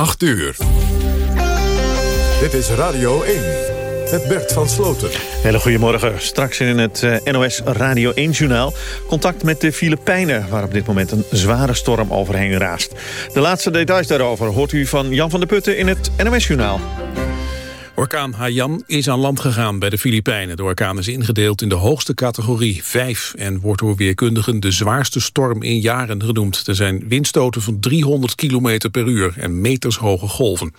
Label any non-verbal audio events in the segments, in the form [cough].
8 uur. Dit is Radio 1 met Bert van Sloten. Hele goedemorgen. Straks in het eh, NOS Radio 1-journaal... contact met de Filipijnen, waar op dit moment een zware storm overheen raast. De laatste details daarover hoort u van Jan van der Putten in het NOS-journaal. Orkaan Haiyan is aan land gegaan bij de Filipijnen. De orkaan is ingedeeld in de hoogste categorie 5... en wordt door weerkundigen de zwaarste storm in jaren genoemd. Er zijn windstoten van 300 km per uur en metershoge golven.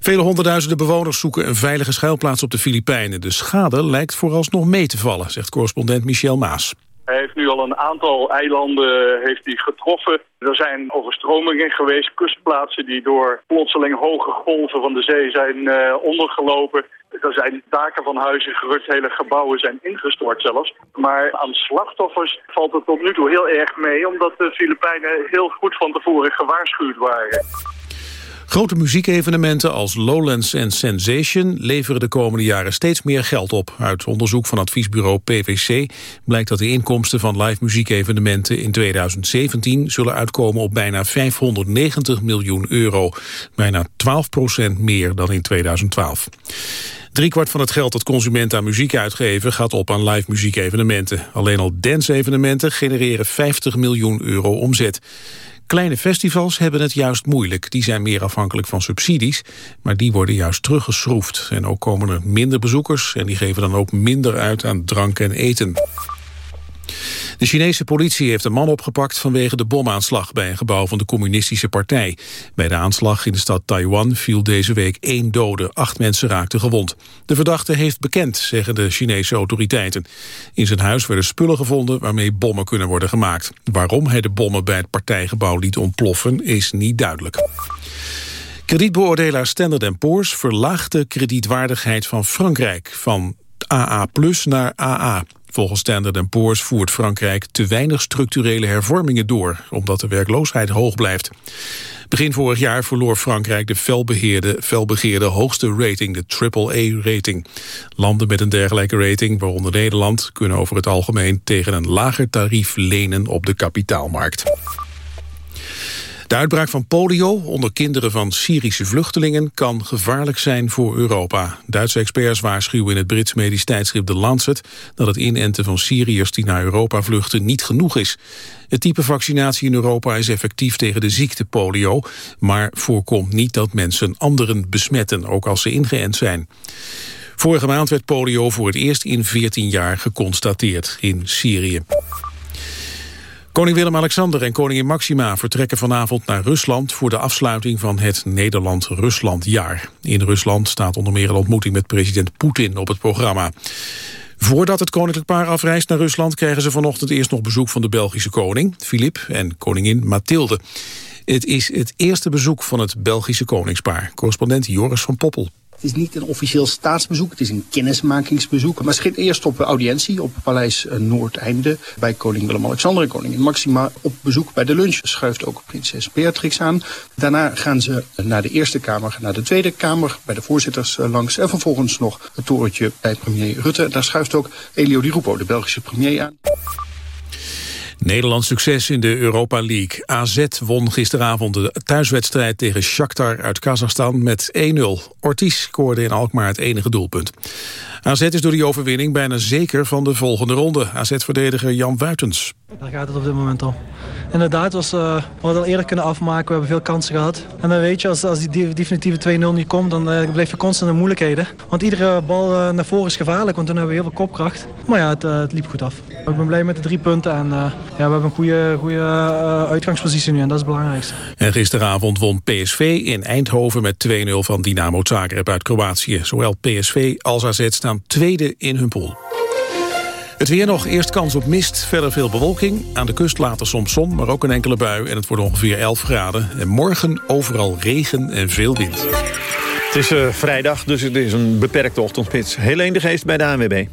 Vele honderdduizenden bewoners zoeken een veilige schuilplaats op de Filipijnen. De schade lijkt vooralsnog mee te vallen, zegt correspondent Michel Maas. Hij heeft nu al een aantal eilanden heeft hij getroffen. Er zijn overstromingen geweest, kustplaatsen die door plotseling hoge golven van de zee zijn uh, ondergelopen. Er zijn daken van huizen gerukt, hele gebouwen zijn ingestort zelfs. Maar aan slachtoffers valt het tot nu toe heel erg mee, omdat de Filipijnen heel goed van tevoren gewaarschuwd waren. Grote muziekevenementen als Lowlands en Sensation leveren de komende jaren steeds meer geld op. Uit onderzoek van adviesbureau PwC blijkt dat de inkomsten van live muziekevenementen in 2017 zullen uitkomen op bijna 590 miljoen euro. Bijna 12 procent meer dan in 2012. Driekwart van het geld dat consumenten aan muziek uitgeven gaat op aan live muziekevenementen. Alleen al dance-evenementen genereren 50 miljoen euro omzet. Kleine festivals hebben het juist moeilijk. Die zijn meer afhankelijk van subsidies, maar die worden juist teruggeschroefd. En ook komen er minder bezoekers en die geven dan ook minder uit aan drank en eten. De Chinese politie heeft een man opgepakt vanwege de bomaanslag bij een gebouw van de communistische partij. Bij de aanslag in de stad Taiwan viel deze week één dode, acht mensen raakten gewond. De verdachte heeft bekend, zeggen de Chinese autoriteiten. In zijn huis werden spullen gevonden waarmee bommen kunnen worden gemaakt. Waarom hij de bommen bij het partijgebouw liet ontploffen is niet duidelijk. Kredietbeoordelaar Standard Poor's verlaagt de kredietwaardigheid van Frankrijk van AA naar AA. Volgens Standard Poor's voert Frankrijk te weinig structurele hervormingen door, omdat de werkloosheid hoog blijft. Begin vorig jaar verloor Frankrijk de felbeheerde, felbegeerde hoogste rating, de AAA-rating. Landen met een dergelijke rating, waaronder Nederland, kunnen over het algemeen tegen een lager tarief lenen op de kapitaalmarkt. De uitbraak van polio onder kinderen van Syrische vluchtelingen kan gevaarlijk zijn voor Europa. Duitse experts waarschuwen in het Brits medisch tijdschrift The Lancet dat het inenten van Syriërs die naar Europa vluchten niet genoeg is. Het type vaccinatie in Europa is effectief tegen de ziekte polio, maar voorkomt niet dat mensen anderen besmetten, ook als ze ingeënt zijn. Vorige maand werd polio voor het eerst in 14 jaar geconstateerd in Syrië. Koning Willem-Alexander en koningin Maxima vertrekken vanavond naar Rusland voor de afsluiting van het Nederland-Rusland-jaar. In Rusland staat onder meer een ontmoeting met president Poetin op het programma. Voordat het koninklijk paar afreist naar Rusland krijgen ze vanochtend eerst nog bezoek van de Belgische koning, Filip, en koningin Mathilde. Het is het eerste bezoek van het Belgische koningspaar. Correspondent Joris van Poppel. Het is niet een officieel staatsbezoek, het is een kennismakingsbezoek. Maar het begint eerst op audiëntie op Paleis eh, Noordeinde bij koning Willem-Alexander en koningin Maxima. Op bezoek bij de lunch schuift ook prinses Beatrix aan. Daarna gaan ze naar de Eerste Kamer, naar de Tweede Kamer, bij de voorzitters eh, langs. En vervolgens nog het torentje bij premier Rutte. Daar schuift ook Elio Di Rupo, de Belgische premier, aan. Nederlands succes in de Europa League. AZ won gisteravond de thuiswedstrijd tegen Shakhtar uit Kazachstan met 1-0. Ortiz scoorde in Alkmaar het enige doelpunt. AZ is door die overwinning bijna zeker van de volgende ronde. AZ-verdediger Jan Wuitens. Daar gaat het op dit moment om. Inderdaad, was, uh, we hadden al eerder kunnen afmaken. We hebben veel kansen gehad. En dan weet je, als, als die definitieve 2-0 niet komt, dan uh, blijf je constant in moeilijkheden. Want iedere bal uh, naar voren is gevaarlijk, want dan hebben we heel veel kopkracht. Maar ja, het, het liep goed af. Ik ben blij met de drie punten en ja, we hebben een goede, goede uitgangspositie nu en dat is het belangrijkste. En gisteravond won PSV in Eindhoven met 2-0 van Dynamo Zagreb uit Kroatië. Zowel PSV als AZ staan tweede in hun pool. Het weer nog, eerst kans op mist, verder veel bewolking. Aan de kust later soms zon, maar ook een enkele bui. En het wordt ongeveer 11 graden. En morgen overal regen en veel wind. Het is uh, vrijdag, dus het is een beperkte ochtendspits. Helene de Geest bij de ANWB.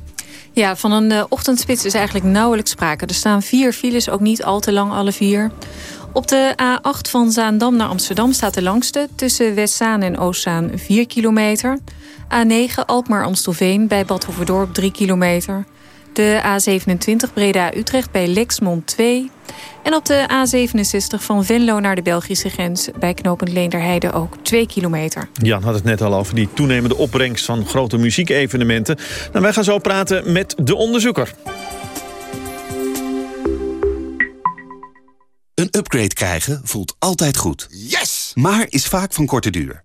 Ja, van een uh, ochtendspits is eigenlijk nauwelijks sprake. Er staan vier files, ook niet al te lang alle vier. Op de A8 van Zaandam naar Amsterdam staat de langste... tussen Westzaan en Oostzaan 4 kilometer. A9 Alkmaar-Amstelveen bij Bad Hoeverdorp 3 kilometer. De A27 Breda-Utrecht bij Lexmond 2. En op de A67 van Venlo naar de Belgische grens... bij knooppunt Leenderheide ook 2 kilometer. Jan had het net al over die toenemende opbrengst van grote muziekevenementen. Nou, wij gaan zo praten met de onderzoeker. Een upgrade krijgen voelt altijd goed. Yes! Maar is vaak van korte duur.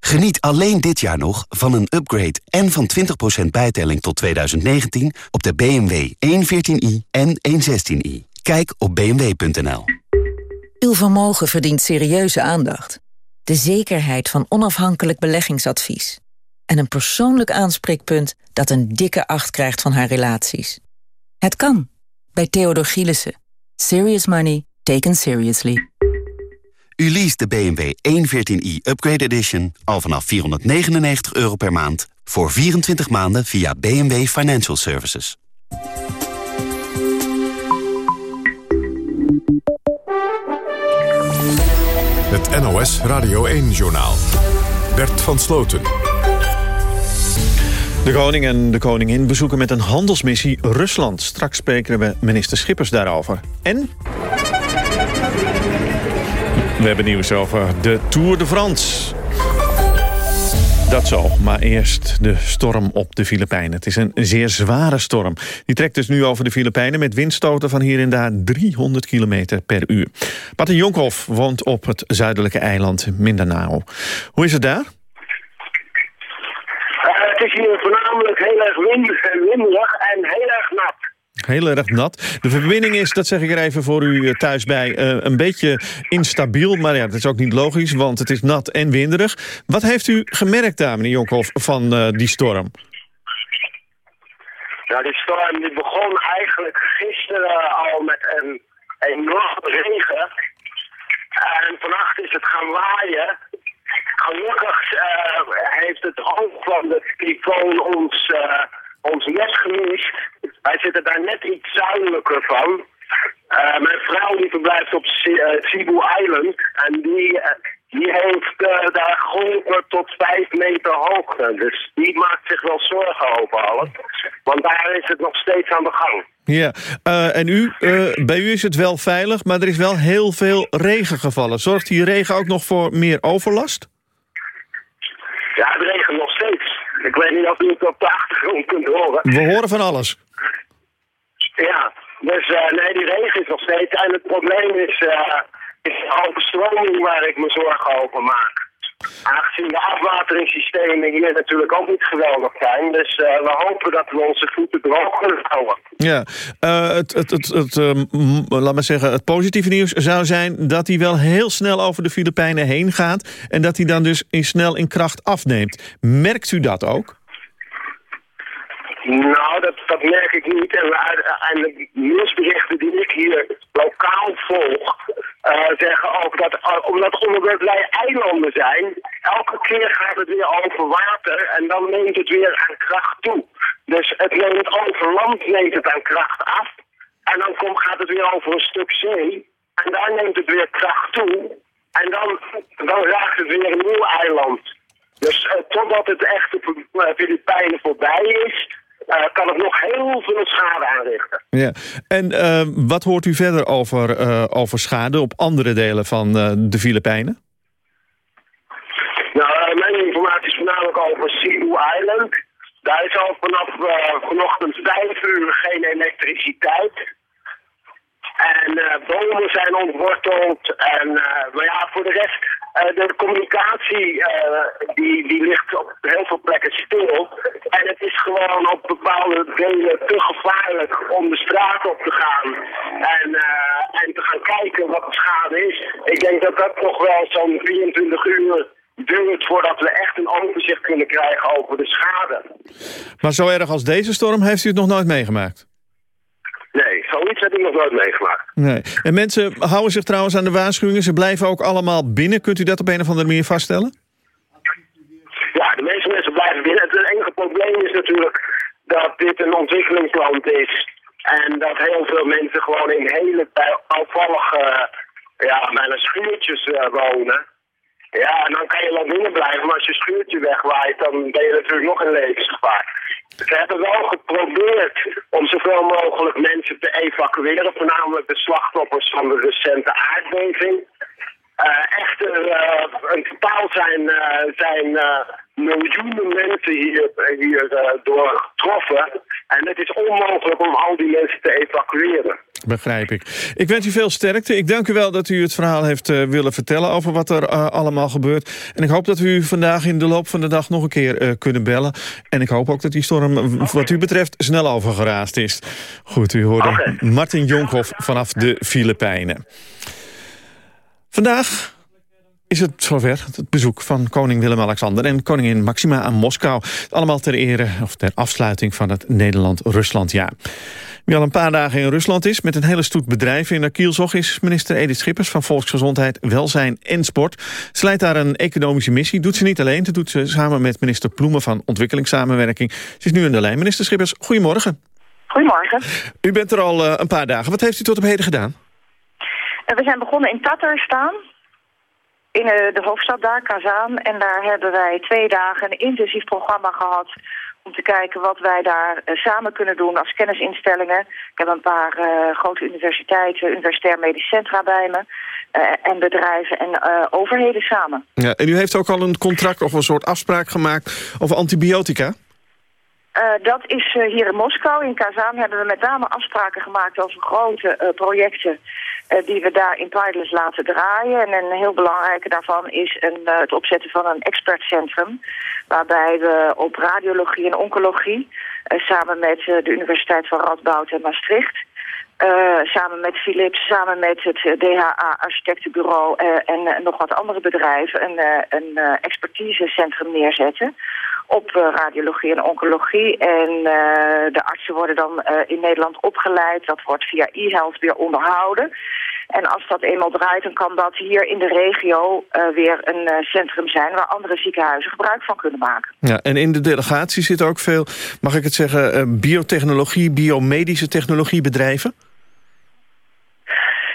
Geniet alleen dit jaar nog van een upgrade en van 20% bijtelling tot 2019 op de BMW 114i en 116i. Kijk op bmw.nl. Uw vermogen verdient serieuze aandacht. De zekerheid van onafhankelijk beleggingsadvies. En een persoonlijk aanspreekpunt dat een dikke acht krijgt van haar relaties. Het kan. Bij Theodor Gielissen. Serious money taken seriously. U leest de BMW 114i Upgrade Edition al vanaf 499 euro per maand... voor 24 maanden via BMW Financial Services. Het NOS Radio 1-journaal. Bert van Sloten. De koning en de koningin bezoeken met een handelsmissie Rusland. Straks spreken we minister Schippers daarover. En... We hebben nieuws over de Tour de France. Dat zo, maar eerst de storm op de Filipijnen. Het is een zeer zware storm. Die trekt dus nu over de Filipijnen met windstoten van hier en daar 300 km per uur. Patten Jonkhoff woont op het zuidelijke eiland Mindanao. Hoe is het daar? Uh, het is hier voornamelijk heel erg wind, winderig en heel erg. Heel erg nat. De verbinding is, dat zeg ik er even voor u eh, thuis bij, uh, een beetje instabiel. Maar ja, dat is ook niet logisch, want het is nat en winderig. Wat heeft u gemerkt daar, meneer Jonkhoff, van uh, die storm? Nou, die storm die begon eigenlijk gisteren al met een enorme regen. En vannacht is het gaan waaien. Gelukkig heeft het oog van de tyfoon ons ons net gemist. Wij zitten daar net iets zuidelijker van. Uh, mijn vrouw die verblijft op Cebu Island. En die, uh, die heeft daar golven tot vijf meter hoogte. Dus die maakt zich wel zorgen over alles. Want daar is het nog steeds aan de gang. Ja, en u, bij u is het wel veilig, maar er is wel heel veel regen gevallen. Zorgt die regen ook nog voor meer overlast? Ja. Ik weet niet of u het op de achtergrond kunt horen. We horen van alles. Ja, dus uh, nee, die regen is nog steeds. En het probleem is, uh, is de overstroming waar ik me zorgen over maak. Aangezien de afwateringssystemen hier natuurlijk ook niet geweldig zijn. Dus uh, we hopen dat we onze voeten droog kunnen houden. Ja, het, het, het, het laat maar zeggen, het positieve nieuws zou zijn... dat hij wel heel snel over de Filipijnen heen gaat... en dat hij dan dus in snel in kracht afneemt. Merkt u dat ook? Nou, dat, dat merk ik niet. En, en de nieuwsberichten die ik hier lokaal volg, uh, zeggen ook dat, uh, omdat, omdat wij eilanden zijn, elke keer gaat het weer over water en dan neemt het weer aan kracht toe. Dus het neemt over land neemt het aan kracht af. En dan gaat het weer over een stuk zee. En daar neemt het weer kracht toe. En dan, raakt het weer een nieuw eiland. Dus uh, totdat het echt op de Filipijnen voorbij is, kan het nog heel veel schade aanrichten. Ja. En uh, wat hoort u verder over, uh, over schade op andere delen van de Filipijnen? Nou, mijn informatie is voornamelijk over Cebu Island. Daar is al vanaf vanochtend vijf uur geen elektriciteit. En bomen zijn ontworteld. En, maar ja, voor de rest eh, de communicatie eh, die, die ligt op heel veel plekken stil. En het is gewoon op bepaalde delen te gevaarlijk om de straat op te gaan. En, eh, en te gaan kijken wat de schade is. Ik denk dat dat nog wel zo'n 24 uur duurt voordat we echt een overzicht kunnen krijgen over de schade. Maar zo erg als deze storm heeft u het nog nooit meegemaakt? Nee, zoiets heb ik nog nooit meegemaakt. Nee. En mensen houden zich trouwens aan de waarschuwingen. Ze blijven ook allemaal binnen. Kunt u dat op een of andere manier vaststellen? Ja, de meeste mensen blijven binnen. Het enige probleem is natuurlijk dat dit een ontwikkelingsland is. En dat heel veel mensen gewoon in hele bouwvallige, ja, bijna schuurtjes uh, wonen. Ja, en dan kan je wel binnen blijven, maar als je schuurtje wegwaait, dan ben je natuurlijk nog in levensgevaar. Ze hebben wel geprobeerd om zoveel mogelijk mensen te evacueren, voornamelijk de slachtoffers van de recente aardbeving. Uh, echter, uh, in totaal zijn, uh, zijn miljoenen mensen hier, hier door getroffen. En het is onmogelijk om al die mensen te evacueren. Begrijp ik. Ik wens u veel sterkte. Ik dank u wel dat u het verhaal heeft willen vertellen over wat er allemaal gebeurt. En ik hoop dat we u vandaag in de loop van de dag nog een keer kunnen bellen. En ik hoop ook dat die storm wat u betreft snel overgeraasd is. Goed, u hoorde okay. Martin Jonkhoff vanaf de Filipijnen. Vandaag is het zover het bezoek van koning Willem-Alexander... en koningin Maxima aan Moskou. Allemaal ter ere of ter afsluiting van het Nederland-Ruslandjaar. Wie al een paar dagen in Rusland is met een hele stoet bedrijven in de kielzog... is minister Edith Schippers van Volksgezondheid, Welzijn en Sport. Ze leidt daar een economische missie. Doet ze niet alleen, dat doet ze samen met minister Ploemen van Ontwikkelingssamenwerking. Ze is nu in de lijn. Minister Schippers, goedemorgen. Goedemorgen. U bent er al uh, een paar dagen. Wat heeft u tot op heden gedaan? We zijn begonnen in Tatarstan, in de hoofdstad daar, Kazaan. En daar hebben wij twee dagen een intensief programma gehad om te kijken wat wij daar uh, samen kunnen doen als kennisinstellingen. Ik heb een paar uh, grote universiteiten, universitair medisch centra bij me. Uh, en bedrijven en overheden samen. Ja, en u heeft ook al een contract of een soort afspraak gemaakt over antibiotica? dat is hier in Moskou. In Kazaan hebben we met name afspraken gemaakt over grote projecten die we daar in Pilot's laten draaien. En een heel belangrijke daarvan is een, uh, het opzetten van een expertcentrum. Waarbij we op radiologie en oncologie, uh, samen met de Universiteit van Radboud en Maastricht... samen met Philips, samen met het DHA Architectenbureau en nog wat andere bedrijven... een, een expertisecentrum neerzetten op radiologie en oncologie. En de artsen worden dan in Nederland opgeleid. Dat wordt via e-health weer onderhouden. En als dat eenmaal draait, dan kan dat hier in de regio weer een centrum zijn... waar andere ziekenhuizen gebruik van kunnen maken. Ja, en in de delegatie zitten ook veel, mag ik het zeggen... Biotechnologie, biomedische technologiebedrijven?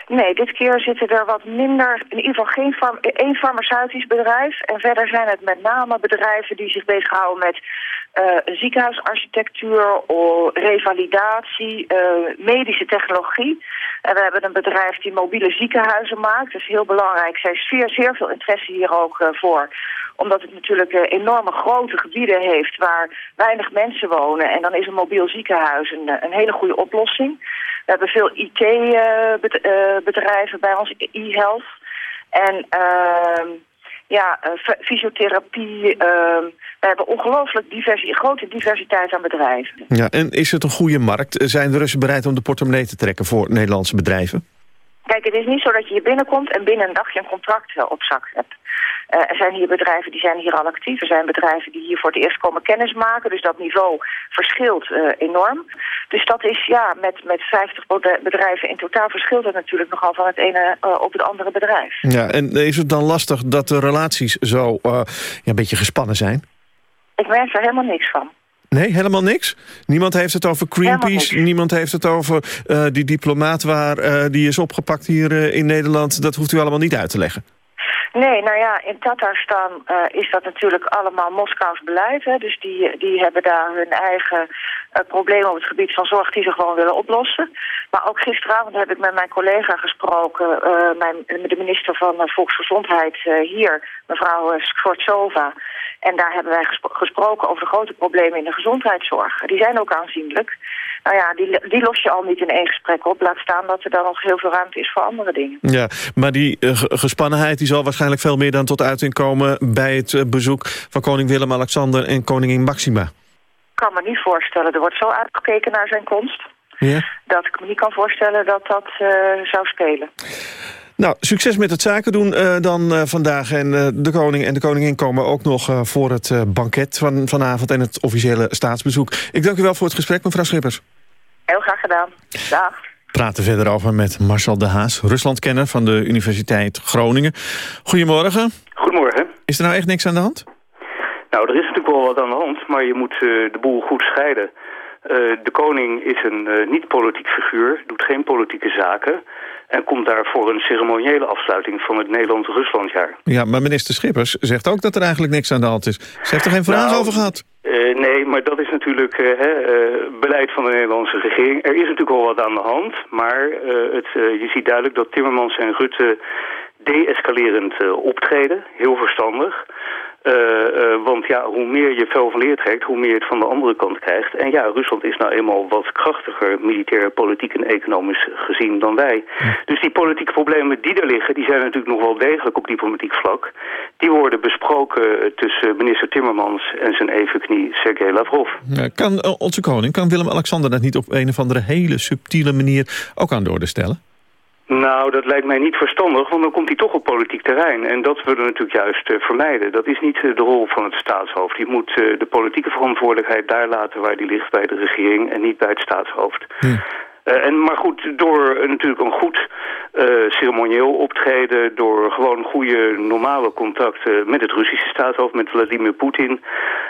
Nee, dit keer zitten er wat minder, in ieder geval geen farm, één farmaceutisch bedrijf. En verder zijn het met name bedrijven die zich bezighouden met uh, ziekenhuisarchitectuur, revalidatie, uh, medische technologie. En we hebben een bedrijf die mobiele ziekenhuizen maakt. Dat is heel belangrijk. Zij is zeer, zeer veel interesse hier ook uh, voor. Omdat het natuurlijk enorme grote gebieden heeft waar weinig mensen wonen. En dan is een mobiel ziekenhuis een, een hele goede oplossing. We hebben veel IT-bedrijven bij ons, e-health. En uh, ja, fysiotherapie. Uh, we hebben ongelooflijk grote diversiteit aan bedrijven. Ja, en is het een goede markt? Zijn de Russen bereid om de portemonnee te trekken voor Nederlandse bedrijven? Kijk, het is niet zo dat je hier binnenkomt en binnen een dag je een contract op zak hebt. Uh, er zijn hier bedrijven die zijn hier al actief. Er zijn bedrijven die hier voor het eerst komen kennismaken. Dus dat niveau verschilt uh, enorm. Dus dat is ja, met, met 50 bedrijven in totaal verschilt het natuurlijk nogal van het ene uh, op het andere bedrijf. Ja, en is het dan lastig dat de relaties zo ja, een beetje gespannen zijn? Ik merk er helemaal niks van. Nee, helemaal niks? Niemand heeft het over Greenpeace, niemand heeft het over uh, die diplomaat waar uh, die is opgepakt hier uh, in Nederland. Dat hoeft u allemaal niet uit te leggen. Nee, nou ja, in Tatarstan uh, is dat natuurlijk allemaal Moskous beleid. Hè? Dus die, die hebben daar hun eigen problemen op het gebied van zorg die ze gewoon willen oplossen. Maar ook gisteravond heb ik met mijn collega gesproken, uh, de minister van Volksgezondheid hier, mevrouw Skvortsova. En daar hebben wij gespro gesproken over de grote problemen in de gezondheidszorg. Die zijn ook aanzienlijk. Nou ja, die, die los je al niet in één gesprek op. Laat staan dat er dan nog heel veel ruimte is voor andere dingen. Ja, maar die gespannenheid die zal waarschijnlijk veel meer dan tot uiting komen... bij het bezoek van koning Willem-Alexander en koningin Maxima. Ik kan me niet voorstellen. Er wordt zo uitgekeken naar zijn komst... Ja? dat ik me niet kan voorstellen dat dat uh, zou spelen. Nou, succes met het zaken doen uh, dan uh, vandaag. En uh, de koning en de koningin komen ook nog voor het banket van vanavond... en het officiële staatsbezoek. Ik dank u wel voor het gesprek, mevrouw Schippers. Heel graag gedaan. Dag. Praten verder over met Marcel de Haas, Ruslandkenner van de Universiteit Groningen. Goedemorgen. Goedemorgen. Is er nou echt niks aan de hand? Nou, er is natuurlijk wel wat aan de hand, maar je moet de boel goed scheiden. de koning is een niet-politiek figuur, doet geen politieke zaken en komt daar voor een ceremoniële afsluiting van het Nederland-Ruslandjaar. Ja, maar minister Schippers zegt ook dat er eigenlijk niks aan de hand is. Ze heeft er geen vraag nou, over gehad. Uh, nee, maar dat is natuurlijk uh, hè, uh, beleid van de Nederlandse regering. Er is natuurlijk wel wat aan de hand, maar het, je ziet duidelijk dat Timmermans en Rutte de-escalerend optreden. Heel verstandig. Uh, uh, want ja, hoe meer je vel van leer trekt, hoe meer je het van de andere kant krijgt. En ja, Rusland is nou eenmaal wat krachtiger, militair, politiek en economisch gezien dan wij. Dus die politieke problemen die er liggen, die zijn natuurlijk nog wel degelijk op diplomatiek vlak. Die worden besproken tussen minister Timmermans en zijn evenknie Sergei Lavrov. Ja, kan onze koning, kan Willem-Alexander dat niet op een of andere hele subtiele manier ook aan de orde stellen? Nou, dat lijkt mij niet verstandig, want dan komt hij toch op politiek terrein. En dat willen we natuurlijk juist uh, vermijden. Dat is niet uh, de rol van het staatshoofd. Je moet uh, de politieke verantwoordelijkheid daar laten waar die ligt bij de regering en niet bij het staatshoofd. Hm. en, maar goed, door natuurlijk een goed ceremonieel optreden... door gewoon goede normale contacten met het Russische staatshoofd... met Vladimir Poetin,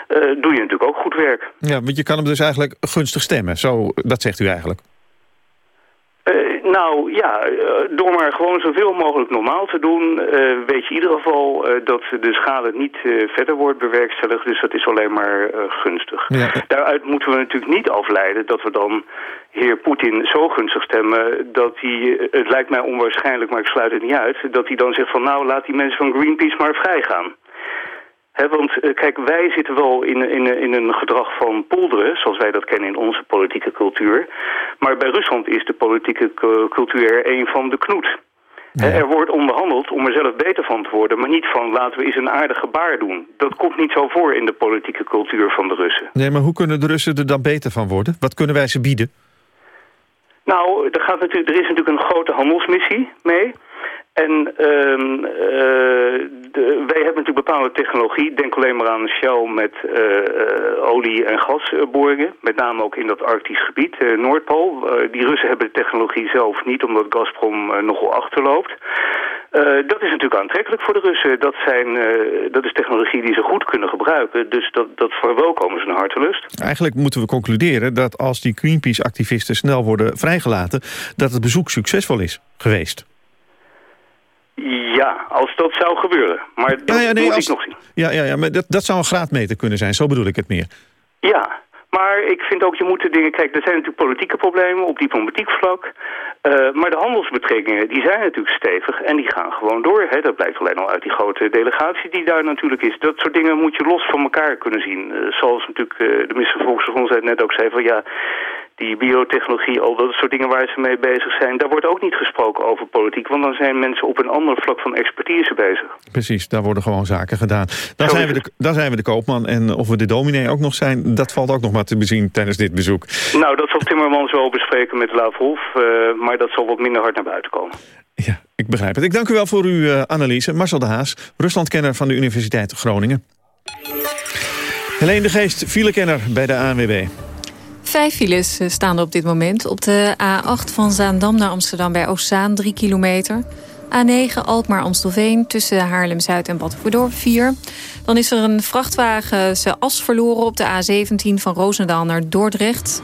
doe je natuurlijk ook goed werk. Ja, want je kan hem dus eigenlijk gunstig stemmen. Zo, dat zegt u eigenlijk. Nou ja, uh, door maar gewoon zoveel mogelijk normaal te doen... Uh, weet je in ieder geval dat de schade niet verder wordt bewerkstelligd. Dus dat is alleen maar gunstig. Ja. Daaruit moeten we natuurlijk niet afleiden dat we dan heer Poetin zo gunstig stemmen... dat hij, het lijkt mij onwaarschijnlijk, maar ik sluit het niet uit... dat hij dan zegt van nou, laat die mensen van Greenpeace maar vrijgaan. He, want uh, kijk, wij zitten wel in, in, in een gedrag van polderen, zoals wij dat kennen in onze politieke cultuur. Maar bij Rusland is de politieke cultuur een van de knoet. Er wordt onderhandeld om er zelf beter van te worden, maar niet van laten we eens een aardig gebaar doen. Dat komt niet zo voor in de politieke cultuur van de Russen. Nee, maar hoe kunnen de Russen er dan beter van worden? Wat kunnen wij ze bieden? Nou, er, gaat natuurlijk, er is natuurlijk een grote handelsmissie mee. En uh, de, wij hebben natuurlijk bepaalde technologie. Denk alleen maar aan Shell met uh, uh, olie- en gasboringen. Met name ook in dat Arktisch gebied, Noordpool. die Russen hebben de technologie zelf niet, omdat Gazprom nogal achterloopt. dat is natuurlijk aantrekkelijk voor de Russen. Dat, zijn, dat is technologie die ze goed kunnen gebruiken. Dus dat, dat verwelkomen ze een hartelust. Eigenlijk moeten we concluderen dat als die Greenpeace-activisten snel worden vrijgelaten... dat het bezoek succesvol is geweest. Ja, als dat zou gebeuren. Maar dat ja, ja, nee, moet als... ik nog zien. Ja, ja, ja maar dat, dat zou een graadmeter kunnen zijn. Zo bedoel ik het meer. Ja, maar ik vind ook, je moet de dingen... Kijk, er zijn natuurlijk politieke problemen op diplomatiek vlak. Uh, maar de handelsbetrekkingen, die zijn natuurlijk stevig. En die gaan gewoon door. Hè. Dat blijkt alleen al uit die grote delegatie die daar natuurlijk is. Dat soort dingen moet je los van elkaar kunnen zien. Uh, zoals natuurlijk uh, de minister van Volksgezondheid net ook zei van... ja, die biotechnologie, al dat soort dingen waar ze mee bezig zijn... daar wordt ook niet gesproken over politiek. Want dan zijn mensen op een ander vlak van expertise bezig. Precies, daar worden gewoon zaken gedaan. Dan, zijn we, de, dan zijn we de koopman. En of we de dominee ook nog zijn, dat valt ook nog maar te bezien tijdens dit bezoek. Nou, dat zal Timmermans wel bespreken met Lavrov. Uh, maar dat zal wat minder hard naar buiten komen. Ja, ik begrijp het. Ik dank u wel voor uw uh, analyse. Marcel de Haas, Ruslandkenner van de Universiteit Groningen. Helene de Geest, filekenner bij de ANWB. Vijf files staan er op dit moment. Op de A8 van Zaandam naar Amsterdam bij Oostzaan 3 kilometer. A9 Alkmaar-Amstelveen tussen Haarlem-Zuid en Battenverdorp 4. Dan is er een vrachtwagen zijn as verloren op de A17 van Roosendaal naar Dordrecht.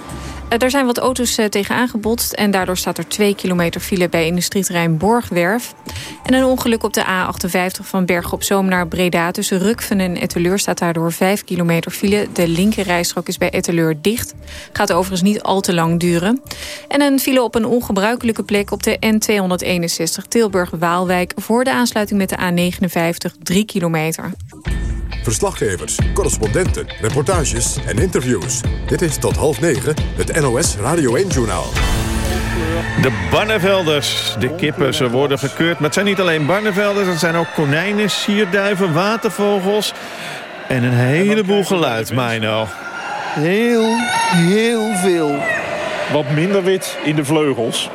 Er zijn wat auto's tegenaan gebotst en daardoor staat er 2 kilometer file bij industrieterrein Borgwerf. En een ongeluk op de A58 van Bergen op Zoom naar Breda tussen Rukven en Etteleur staat daardoor 5 kilometer file. De linkerrijstrook is bij Etteleur dicht. Gaat overigens niet al te lang duren. En een file op een ongebruikelijke plek op de N261 Tilburg-Waalwijk voor de aansluiting met de A59 3 kilometer. Verslaggevers, correspondenten, reportages en interviews. Dit is tot half negen het NOS Radio 1-journaal. De Barnevelders, de kippen, ze worden gekeurd. Maar het zijn niet alleen Barnevelders, het zijn ook konijnen, sierduiven, watervogels... en een heleboel geluid, Mino. Heel, heel veel. Wat minder wit in de vleugels.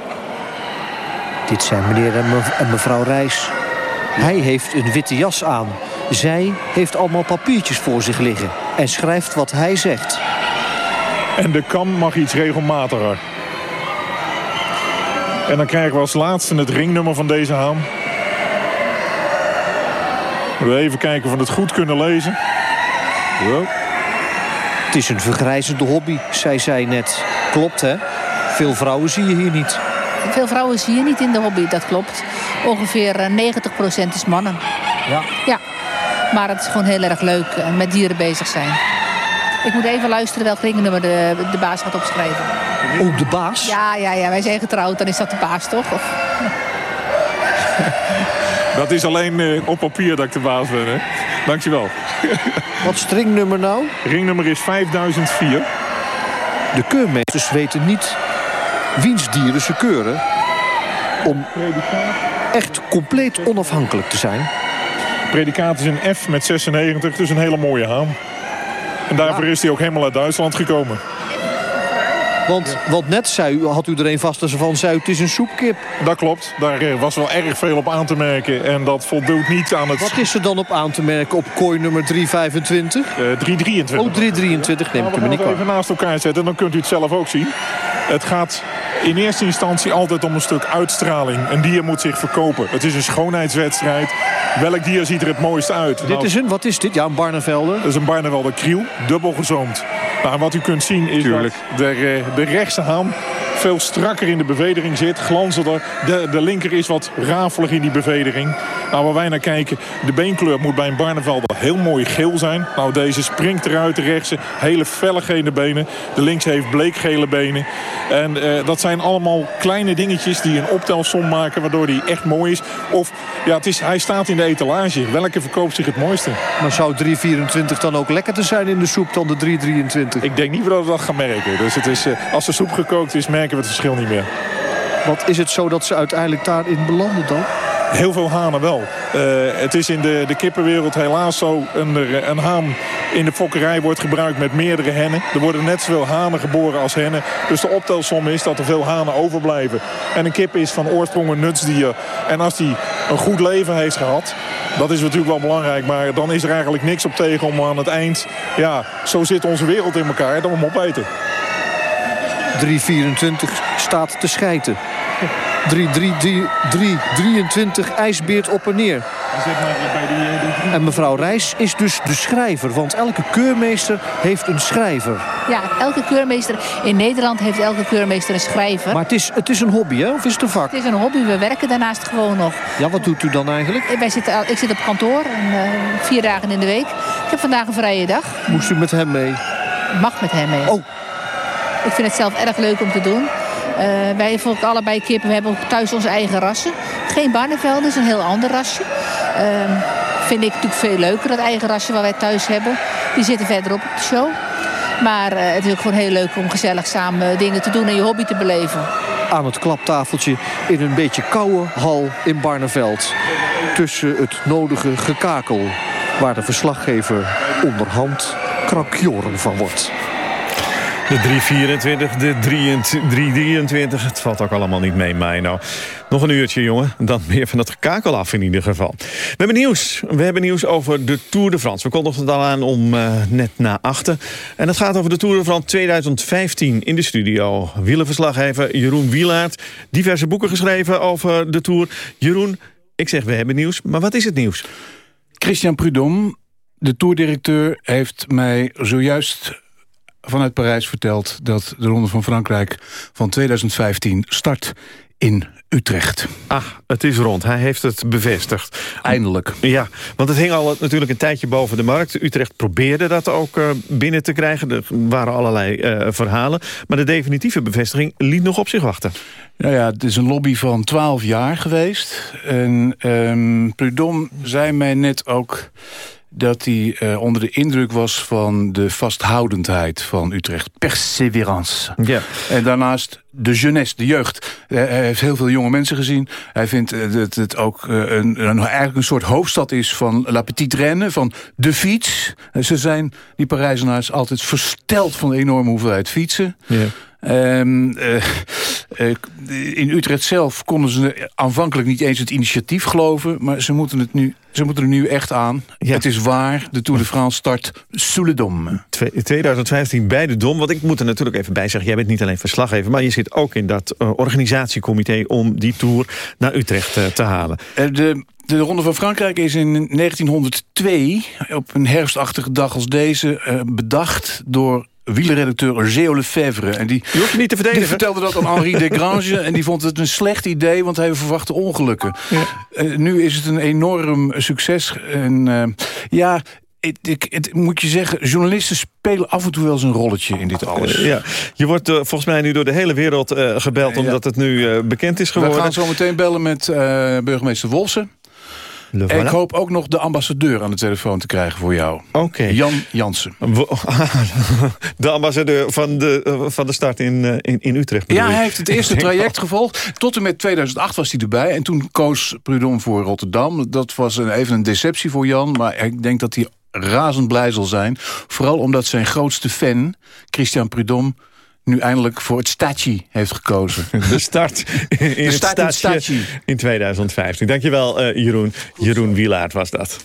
Dit zijn meneer en, me en mevrouw Reis. Hij heeft een witte jas aan. Zij heeft allemaal papiertjes voor zich liggen. En schrijft wat hij zegt. [laughs] En de kam mag iets regelmatiger. En dan krijgen we als laatste het ringnummer van deze haan. We even kijken of we het goed kunnen lezen. Zo. Het is een vergrijzende hobby, zei zij net. Klopt, hè? Veel vrouwen zie je hier niet. Veel vrouwen zie je niet in de hobby, dat klopt. Ongeveer eh, 90% is mannen. Ja. Ja, maar het is gewoon heel erg leuk eh, met dieren bezig zijn. Ik moet even luisteren welk ringnummer de, de baas gaat opschrijven. Ook de baas? Ja, ja, ja, wij zijn getrouwd, dan is dat de baas, toch? Of... [laughs] Dat is alleen eh, op papier dat ik de baas ben, hè? Dankjewel. [laughs] Wat is het ringnummer nou? Ringnummer is 5004. De keurmeesters weten niet wiens dieren ze keuren... om echt compleet onafhankelijk te zijn. Predicaat is een F met 96, dus een hele mooie haan. En daarvoor is hij ook helemaal uit Duitsland gekomen. Want, want net zei u, had u er een vast als van zei het is een soepkip. Dat klopt. Daar was wel erg veel op aan te merken. En dat voldoet niet aan het... Wat is er dan op aan te merken op kooi nummer 325? Uh, 323. Oh, 323 neem ik Nou, me we niet gaan het kwalijk. even naast elkaar zetten. Dan kunt u het zelf ook zien. Het gaat in eerste instantie altijd om een stuk uitstraling. Een dier moet zich verkopen. Het is een schoonheidswedstrijd. Welk dier ziet er het mooiste uit? Dit Nou, is een, wat is dit? Ja, een Barnevelder. Dat is een Barnevelder kriel, dubbel gezoomd. Nou, wat u kunt zien is Tuurlijk. dat de, eh, de rechtse haan veel strakker in de bevedering zit, glanzender. De, de linker is wat rafelig in die bevedering. Nou, waar wij naar kijken, de beenkleur moet bij een Barnevelder heel mooi geel zijn. Nou, deze springt eruit, de rechtse. Hele felle gele benen. De linkse heeft bleekgele benen. En eh, dat zijn allemaal kleine dingetjes die een optelsom maken... waardoor die echt mooi is. Of, ja, het is, hij staat in de etalage. Welke verkoopt zich het mooiste? Maar zou 324 dan ook lekkerder zijn in de soep dan de 323? Ik denk niet dat we dat gaan merken. Dus het is, eh, als de soep gekookt is, merken we het verschil niet meer. Wat is het zo dat ze uiteindelijk daarin belanden dan? Heel veel hanen wel. Eh, het is in de, de kippenwereld helaas zo. Een, er- een haan in de fokkerij wordt gebruikt met meerdere hennen. Er worden net zoveel hanen geboren als hennen. Dus de optelsom is dat er veel hanen overblijven. En een kip is van oorsprong een nutsdier. En als die een goed leven heeft gehad... Dat is natuurlijk wel belangrijk, maar dan is er eigenlijk niks op tegen om aan het eind... Ja, zo zit onze wereld in elkaar, dat we hem opeten. 324 staat te schijten. 323 ijsbeert op en neer. En mevrouw Reis is dus de schrijver, want elke keurmeester heeft een schrijver. Ja, elke keurmeester in Nederland heeft elke keurmeester een schrijver. Maar het is, het is een hobby, hè? Of is het een vak? Het is een hobby, we werken daarnaast gewoon nog. Ja, wat doet u dan eigenlijk? Wij zitten, ik zit op kantoor, en, eh, vier dagen in de week. Ik heb vandaag een vrije dag. Moest u met hem mee? Mag met hem mee. Oh. Ik vind het zelf erg leuk om te doen. Eh, wij volgen allebei kippen. We hebben ook thuis onze eigen rassen. Geen Barnevelden, dat is een heel ander rasje. Ehm, vind ik natuurlijk veel leuker, dat eigen rasje wat wij thuis hebben. Die zitten verderop op de show. Maar eh, het is ook gewoon heel leuk om gezellig samen eh, dingen te doen en je hobby te beleven. Aan het klaptafeltje in een beetje koude hal in Barneveld. Tussen het nodige gekakel. Waar de verslaggever onderhand krakjoren van wordt. De 324, de 323. Het valt ook allemaal niet mee, Meino. Nog een uurtje, jongen. Dan meer van dat gekakel af in ieder geval. We hebben nieuws. We hebben nieuws over de Tour de France. We kondigden het al aan om eh, net na achter. En het gaat over de Tour de France 2015 in de studio. Wielenverslaggever Jeroen Wielaert. Diverse boeken geschreven over de Tour. Jeroen, ik zeg we hebben nieuws. Maar wat is het nieuws? Christian Prudhomme, de toerdirecteur, heeft mij zojuist vanuit Parijs verteld... dat de Ronde van Frankrijk van 2015 start in Utrecht. Ah, het is rond. Hij heeft het bevestigd. Eindelijk. Ja, want het hing al natuurlijk een tijdje boven de markt. Utrecht probeerde dat ook eh, binnen te krijgen. Er waren allerlei eh, verhalen. Maar de definitieve bevestiging liet nog op zich wachten. Nou ja, het is een lobby van 12 jaar geweest. En ehm Prudhomme zei mij net ook dat hij uh, onder de indruk was van de vasthoudendheid van Utrecht. Perseverance. Ja. En daarnaast de jeunesse, de jeugd. Hij heeft heel veel jonge mensen gezien. Hij vindt dat het ook een, een, eigenlijk een soort hoofdstad is van La Petite Reine, van de fiets. Ze zijn, die Parijzenaars, altijd versteld van de enorme hoeveelheid fietsen. Ja. Um, uh, uh, in Utrecht zelf konden ze aanvankelijk niet eens het initiatief geloven... maar ze moeten, het nu, ze moeten er nu echt aan. Ja. Het is waar, de Tour de France start sous le Dom. 2015 bij de Dom, want ik moet er natuurlijk even bij zeggen... jij bent niet alleen verslaggever, maar je zit ook in dat uh, organisatiecomité... om die Tour naar Utrecht te halen. de de Ronde van Frankrijk is in 1902, op een herfstachtige dag als deze... bedacht door wielerredacteur Geo Lefebvre. En die, je hoeft je niet te verdedigen. Die vertelde dat aan Henri [laughs] Desgrange en die vond het een slecht idee... want hij verwachtte ongelukken. Ja. Uh, nu is het een enorm succes. En uh, ja... Ik, ik, het, moet je zeggen, journalisten spelen af en toe wel eens een rolletje in dit alles. Uh, ja. Je wordt uh, volgens mij nu door de hele wereld uh, gebeld... Ja. omdat het nu bekend is geworden. We gaan zo meteen bellen met burgemeester Wolsen. En ik hoop ook nog de ambassadeur aan de telefoon te krijgen voor jou. Oké. Okay. Jan Jansen. [laughs] [laughs] De ambassadeur van de, van de start in, in, in Utrecht. Ja, hij heeft het eerste [laughs] traject gevolgd. Tot en met 2008 was hij erbij. En toen koos Prudhomme voor Rotterdam. Dat was een, even een deceptie voor Jan. Maar ik denk dat hij razend blij zal zijn. Vooral omdat zijn grootste fan, Christian Prudhomme nu eindelijk voor het Stadje heeft gekozen. [laughs] De start in de start het Stadje in 2015. Dankjewel uh, Jeroen. Jeroen Wielaert was dat.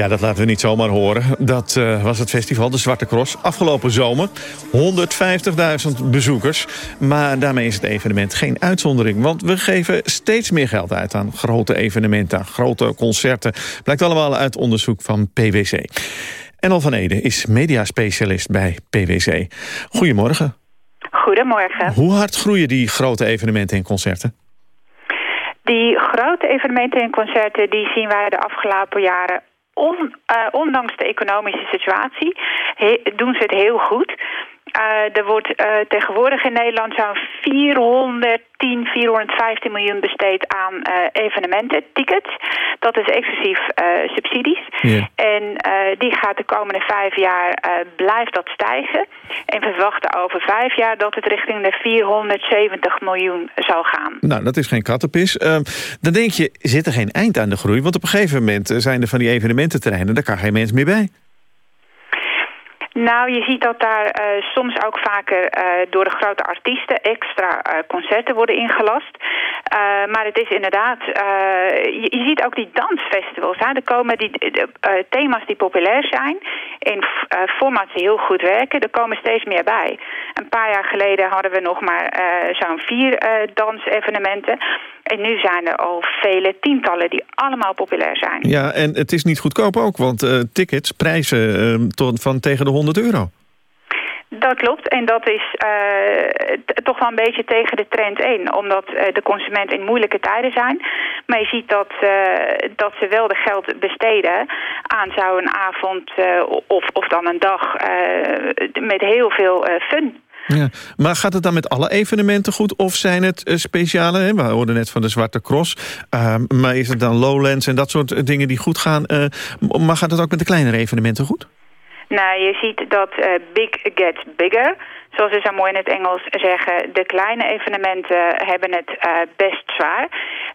Ja, dat laten we niet zomaar horen. Dat uh, was het festival, de Zwarte Cross, afgelopen zomer. 150.000 bezoekers. Maar daarmee is het evenement geen uitzondering. Want we geven steeds meer geld uit aan grote evenementen, aan grote concerten. Blijkt allemaal uit onderzoek van PwC. Enel van Ede is mediaspecialist bij PwC. Goedemorgen. Goedemorgen. Hoe hard groeien die grote evenementen en concerten? Die grote evenementen en concerten die zien wij de afgelopen jaren on, uh, ondanks de economische situatie doen ze het heel goed. Uh, er wordt uh, tegenwoordig in Nederland zo'n 410, 415 miljoen besteed aan uh, evenementen, tickets. Dat is exclusief subsidies. Yeah. En die gaat de komende vijf jaar, blijft dat stijgen. En we verwachten over vijf jaar dat het richting de 470 miljoen zal gaan. Nou, dat is geen kattenpis. dan denk je, zit er geen eind aan de groei? Want op een gegeven moment zijn er van die evenemententerreinen... daar kan geen mens meer bij. Nou, je ziet dat daar uh, soms ook vaker uh, door de grote artiesten extra uh, concerten worden ingelast. maar het is inderdaad, je, je, ziet ook die dansfestivals. Hè? Er komen die thema's die populair zijn, in formats die heel goed werken, er komen steeds meer bij. Een paar jaar geleden hadden we nog maar zo'n vier dansevenementen. En nu zijn er al vele tientallen die allemaal populair zijn. Ja, en het is niet goedkoop ook, want uh, tickets, prijzen uh, tot, van tegen de 100 euro. Dat klopt en dat is uh, toch wel een beetje tegen de trend in. Omdat uh, de consument in moeilijke tijden zijn. Maar je ziet dat, uh, dat ze wel de geld besteden aan zo'n avond of, of dan een dag met heel veel fun. Ja, maar gaat het dan met alle evenementen goed? Of zijn het uh, speciale, we hoorden net van de Zwarte Cross... Uh, maar is het dan Lowlands en dat soort dingen die goed gaan? Uh, maar gaat het ook met de kleinere evenementen goed? Nou, je ziet dat big gets bigger. Zoals ze zo mooi in het Engels zeggen... de kleine evenementen hebben het best zwaar.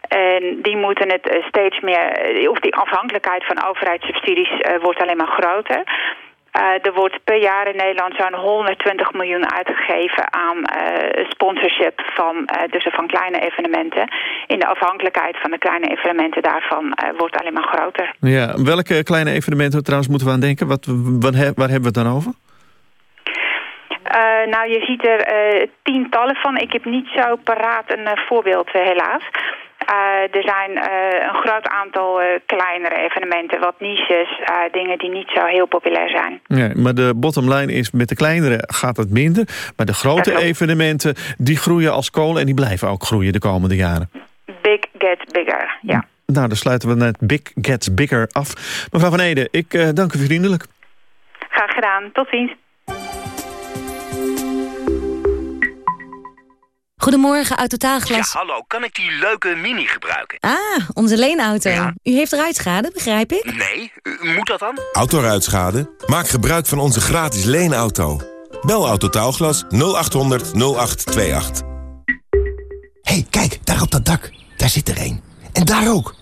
En die moeten het steeds meer... of die afhankelijkheid van overheidssubsidies wordt alleen maar groter... Uh, er wordt per jaar in Nederland zo'n 120 miljoen uitgegeven aan uh, sponsorship van, uh, dus van kleine evenementen. In de afhankelijkheid van de kleine evenementen daarvan wordt alleen maar groter. Ja, welke kleine evenementen trouwens moeten we aan denken? Wat, wat, waar hebben we het dan over? nou, je ziet er tientallen van. Ik heb niet zo paraat een voorbeeld helaas. Uh, er zijn uh, een groot aantal uh, kleinere evenementen, wat niches, dingen die niet zo heel populair zijn. Ja, maar de bottom line is, met de kleinere gaat het minder. Maar de grote evenementen, die groeien als kolen en die blijven ook groeien de komende jaren. Big gets bigger, ja. Nou, dan sluiten we net Big Gets Bigger af. Mevrouw Van Ede, ik dank u vriendelijk. Graag gedaan. Tot ziens. Goedemorgen, Autotaalglas. Ja, hallo. Kan ik die leuke Mini gebruiken? Ah, onze leenauto. U heeft ruitschade, begrijp ik? Nee, moet dat dan? Autoruitschade? Maak gebruik van onze gratis leenauto. Bel Autotaalglas 0800 0828. hey, kijk, daar op dat dak. Daar zit er één. En daar ook.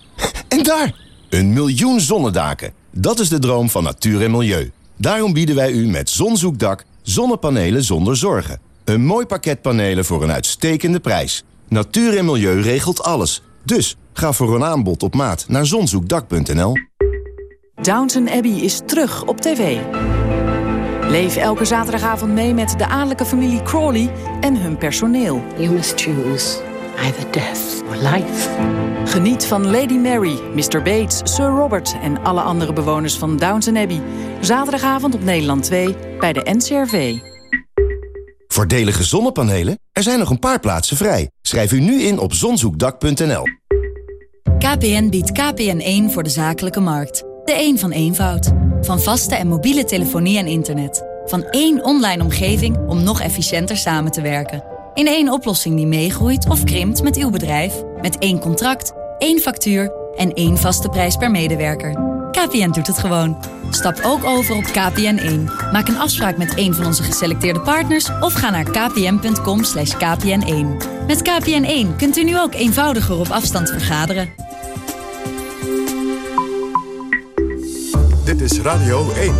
En daar! Een miljoen zonnedaken. Dat is de droom van natuur en milieu. Daarom bieden wij u met Zonzoekdak zonnepanelen zonder zorgen. Een mooi pakket panelen voor een uitstekende prijs. Natuur en milieu regelt alles. Dus ga voor een aanbod op maat naar zonzoekdak.nl. Downton Abbey is terug op tv. Leef elke zaterdagavond mee met de adellijke familie Crawley en hun personeel. You must choose either death or life. Geniet van Lady Mary, Mr. Bates, Sir Robert en alle andere bewoners van Downton Abbey. Zaterdagavond op Nederland 2 bij de NCRV. Voordelige zonnepanelen? Er zijn nog een paar plaatsen vrij. Schrijf u nu in op zonzoekdak.nl. KPN biedt KPN1 voor de zakelijke markt. De een van eenvoud. Van vaste en mobiele telefonie en internet. Van één online omgeving om nog efficiënter samen te werken. In één oplossing die meegroeit of krimpt met uw bedrijf. Met één contract, één factuur en één vaste prijs per medewerker. KPN doet het gewoon. Stap ook over op KPN1. Maak een afspraak met een van onze geselecteerde partners... of ga naar kpn.com kpn1. Met KPN1 kunt u nu ook eenvoudiger op afstand vergaderen. Dit is Radio 1.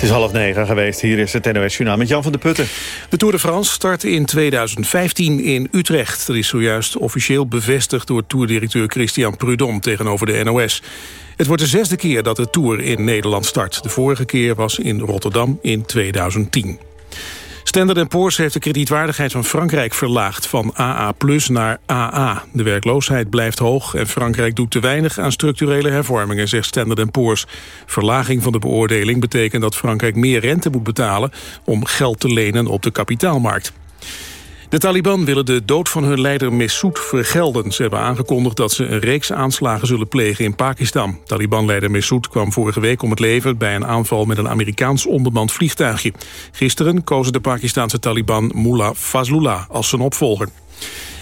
Het is half negen geweest. Hier is het NOS Journaal met Jan van der Putten. De Tour de France start in 2015 in Utrecht. Dat is zojuist officieel bevestigd door tourdirecteur Christian Prudhomme tegenover de NOS. Het wordt de zesde keer dat de Tour in Nederland start. De vorige keer was in Rotterdam in 2010. Standard Poor's heeft de kredietwaardigheid van Frankrijk verlaagd van AA plus naar AA. De werkloosheid blijft hoog en Frankrijk doet te weinig aan structurele hervormingen, zegt Standard Poor's. Verlaging van de beoordeling betekent dat Frankrijk meer rente moet betalen om geld te lenen op de kapitaalmarkt. De Taliban willen de dood van hun leider Messoud vergelden. Ze hebben aangekondigd dat ze een reeks aanslagen zullen plegen in Pakistan. Taliban-leider kwam vorige week om het leven... bij een aanval met een Amerikaans onbemand vliegtuigje. Gisteren kozen de Pakistanse Taliban Mullah Fazlullah als zijn opvolger.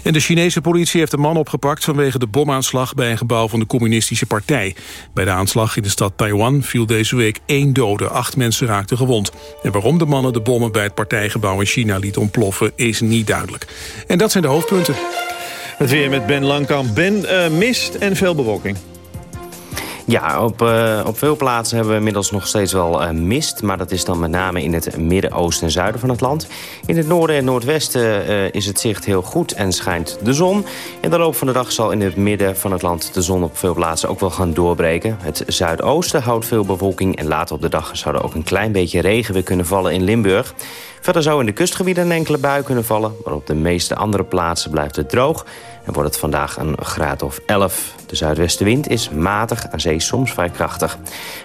En de Chinese politie heeft een man opgepakt vanwege de bomaanslag bij een gebouw van de communistische partij. Bij de aanslag in de stad Taiwan viel deze week één dode, acht mensen raakten gewond. En waarom de mannen de bommen bij het partijgebouw in China liet ontploffen is niet duidelijk. En dat zijn de hoofdpunten. Het weer met Ben Langkamp. Ben, uh, mist en veel bewolking. Ja, op, uh, op veel plaatsen hebben we inmiddels nog steeds wel uh, mist. Maar dat is dan met name in het midden, oosten en zuiden van het land. In het noorden en noordwesten uh, is het zicht heel goed en schijnt de zon. In de loop van de dag zal in het midden van het land de zon op veel plaatsen ook wel gaan doorbreken. Het zuidoosten houdt veel bewolking en later op de dag zou er ook een klein beetje regen weer kunnen vallen in Limburg. Verder zou in de kustgebieden een enkele bui kunnen vallen... maar op de meeste andere plaatsen blijft het droog... en wordt het vandaag een graad of 11. De zuidwestenwind is matig, aan zee soms vrij krachtig.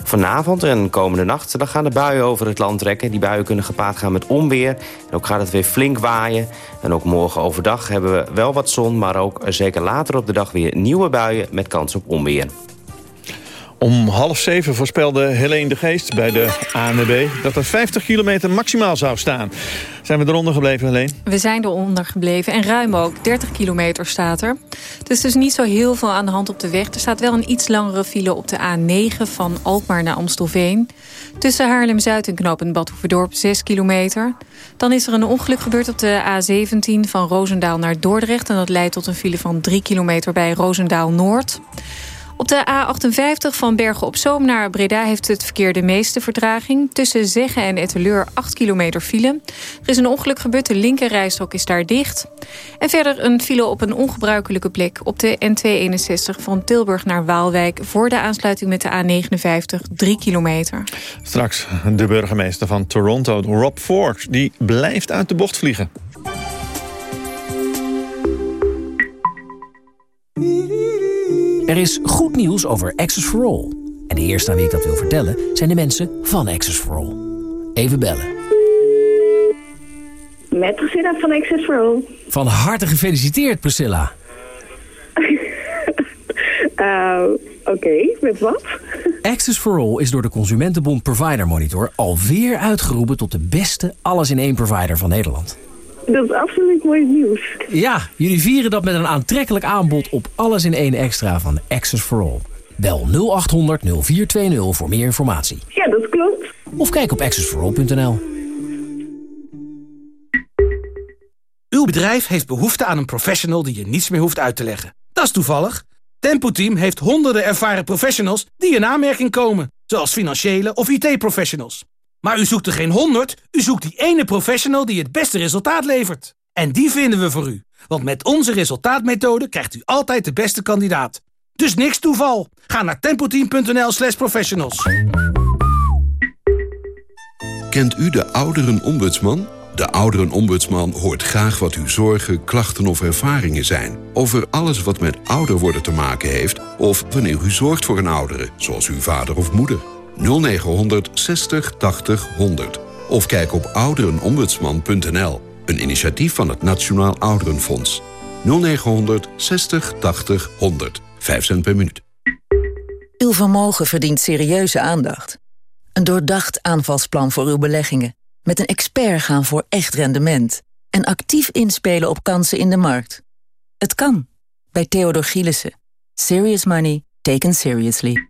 Vanavond en komende nacht gaan de buien over het land trekken. Die buien kunnen gepaard gaan met onweer. En ook gaat het weer flink waaien. En ook morgen overdag hebben we wel wat zon... maar ook zeker later op de dag weer nieuwe buien met kans op onweer. Om half zeven voorspelde Helene de Geest bij de ANWB... dat er 50 kilometer maximaal zou staan. Zijn we eronder gebleven, Helene? We zijn eronder gebleven en ruim ook. 30 kilometer staat er. Het is dus niet zo heel veel aan de hand op de weg. Er staat wel een iets langere file op de A9 van Alkmaar naar Amstelveen. Tussen Haarlem-Zuid en knooppunt Badhoevedorp 6 kilometer. Dan is er een ongeluk gebeurd op de A17 van Roosendaal naar Dordrecht... en dat leidt tot een file van 3 kilometer bij Roosendaal-Noord... Op de A58 van Bergen op Zoom naar Breda heeft het verkeer de meeste vertraging. Tussen Zeggen en Etteleur 8 kilometer file. Er is een ongeluk gebeurd, de linkerrijstok is daar dicht. En verder een file op een ongebruikelijke plek op de N261 van Tilburg naar Waalwijk... voor de aansluiting met de A59, 3 kilometer. Straks de burgemeester van Toronto, Rob Ford, die blijft uit de bocht vliegen. Er is goed nieuws over Access for All. En de eerste aan wie ik dat wil vertellen zijn de mensen van Access for All. Even bellen. Met Priscilla van Access for All. Van harte gefeliciteerd, Priscilla. uh, [laughs] Oké, okay. met wat? Access for All is door de Consumentenbond Provider Monitor alweer uitgeroepen tot de beste alles-in-één provider van Nederland. Dat is absoluut mooi nieuws. Ja, jullie vieren dat met een aantrekkelijk aanbod op alles in één extra van Access for All. Bel 0800 0420 voor meer informatie. Ja, dat klopt. Of kijk op accessforall.nl. Uw bedrijf heeft behoefte aan een professional die je niets meer hoeft uit te leggen. Dat is toevallig. Tempo Team heeft honderden ervaren professionals die in aanmerking komen. Zoals financiële of IT-professionals. Maar u zoekt er geen honderd, u zoekt die ene professional die het beste resultaat levert. En die vinden we voor u. Want met onze resultaatmethode krijgt u altijd de beste kandidaat. Dus niks toeval. Ga naar tempoteam.nl slash professionals. Kent u de ouderenombudsman? De ouderenombudsman hoort graag wat uw zorgen, klachten of ervaringen zijn... over alles wat met ouder worden te maken heeft... of wanneer u zorgt voor een oudere, zoals uw vader of moeder. 0900 60 80 100. Of kijk op ouderenombudsman.nl. Een initiatief van het Nationaal Ouderenfonds. 0900 60 80 100. 5 cent per minuut. Uw vermogen verdient serieuze aandacht. Een doordacht aanvalsplan voor uw beleggingen. Met een expert gaan voor echt rendement. En actief inspelen op kansen in de markt. Het kan. Bij Theodor Gielissen. Serious money taken seriously.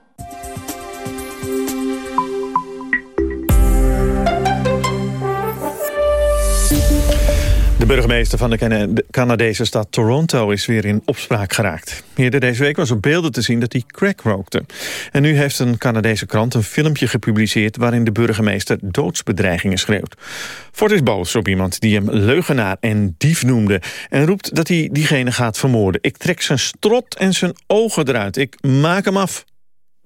De burgemeester van de Canadese stad Toronto is weer in opspraak geraakt. Eerder deze week was op beelden te zien dat hij crack rookte. En nu heeft een Canadese krant een filmpje gepubliceerd... waarin de burgemeester doodsbedreigingen schreeuwt. Ford is boos op iemand die hem leugenaar en dief noemde... en roept dat hij diegene gaat vermoorden. Ik trek zijn strot en zijn ogen eruit. Ik maak hem af.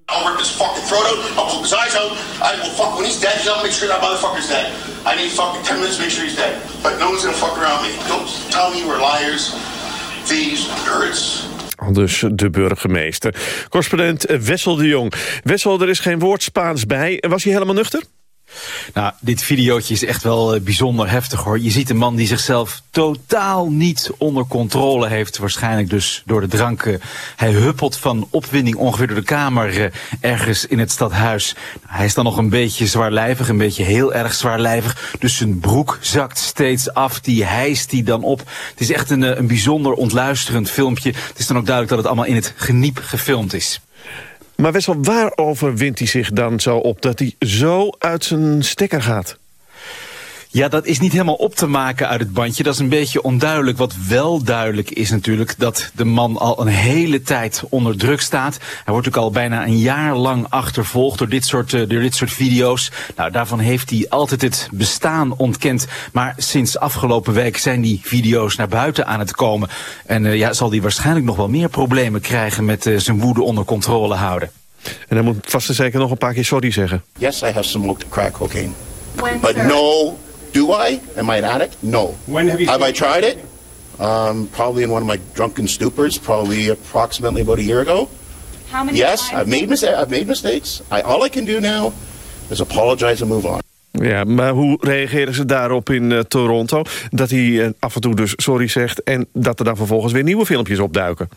I'll rip his fucking throat out. I'll poke his eyes out. I will fuck when he's dead. I'll make sure that motherfucker's dead. I need fucking 10 minutes to make sure he's dead. But no one's gonna fuck around me. Don't tell me we're liars, thieves, nerds. Dus de burgemeester. Correspondent Wessel de Jong. Wessel, er is geen woord Spaans bij. Was hij helemaal nuchter? Nou, dit videootje is echt wel uh, bijzonder heftig hoor. Je ziet een man die zichzelf totaal niet onder controle heeft. Waarschijnlijk dus door de drank. Uh, hij huppelt van opwinding ongeveer door de kamer uh, ergens in het stadhuis. Nou, hij is dan nog een beetje zwaarlijvig, een beetje heel erg zwaarlijvig. Dus zijn broek zakt steeds af, die hijst die dan op. Het is echt een, een bijzonder ontluisterend filmpje. Het is dan ook duidelijk dat het allemaal in het geniep gefilmd is. Maar Wessel, waarover wint hij zich dan zo op dat hij zo uit zijn stekker gaat? Ja, dat is niet helemaal op te maken uit het bandje. Dat is een beetje onduidelijk. Wat wel duidelijk is natuurlijk dat de man al een hele tijd onder druk staat. Hij wordt ook al bijna een jaar lang achtervolgd door dit soort, uh, door dit soort video's. Nou, daarvan heeft hij altijd het bestaan ontkend. Maar sinds afgelopen week zijn die video's naar buiten aan het komen. En uh, ja, zal hij waarschijnlijk nog wel meer problemen krijgen met uh, zijn woede onder controle houden. En hij moet vast en zeker nog een paar keer sorry zeggen. Yes, I have smoked crack cocaine. When But no Do I? Am I an addict? No. When have you? Have I tried it? Um, probably in one of my drunken stupors, probably approximately about a year ago. How many yes, times? I've made mistakes. I've made mistakes. I, all I can do now is apologize and move on. Ja, maar hoe reageren ze daarop in uh, Toronto? Dat hij uh, af en toe dus sorry zegt... en dat er dan vervolgens weer nieuwe filmpjes opduiken.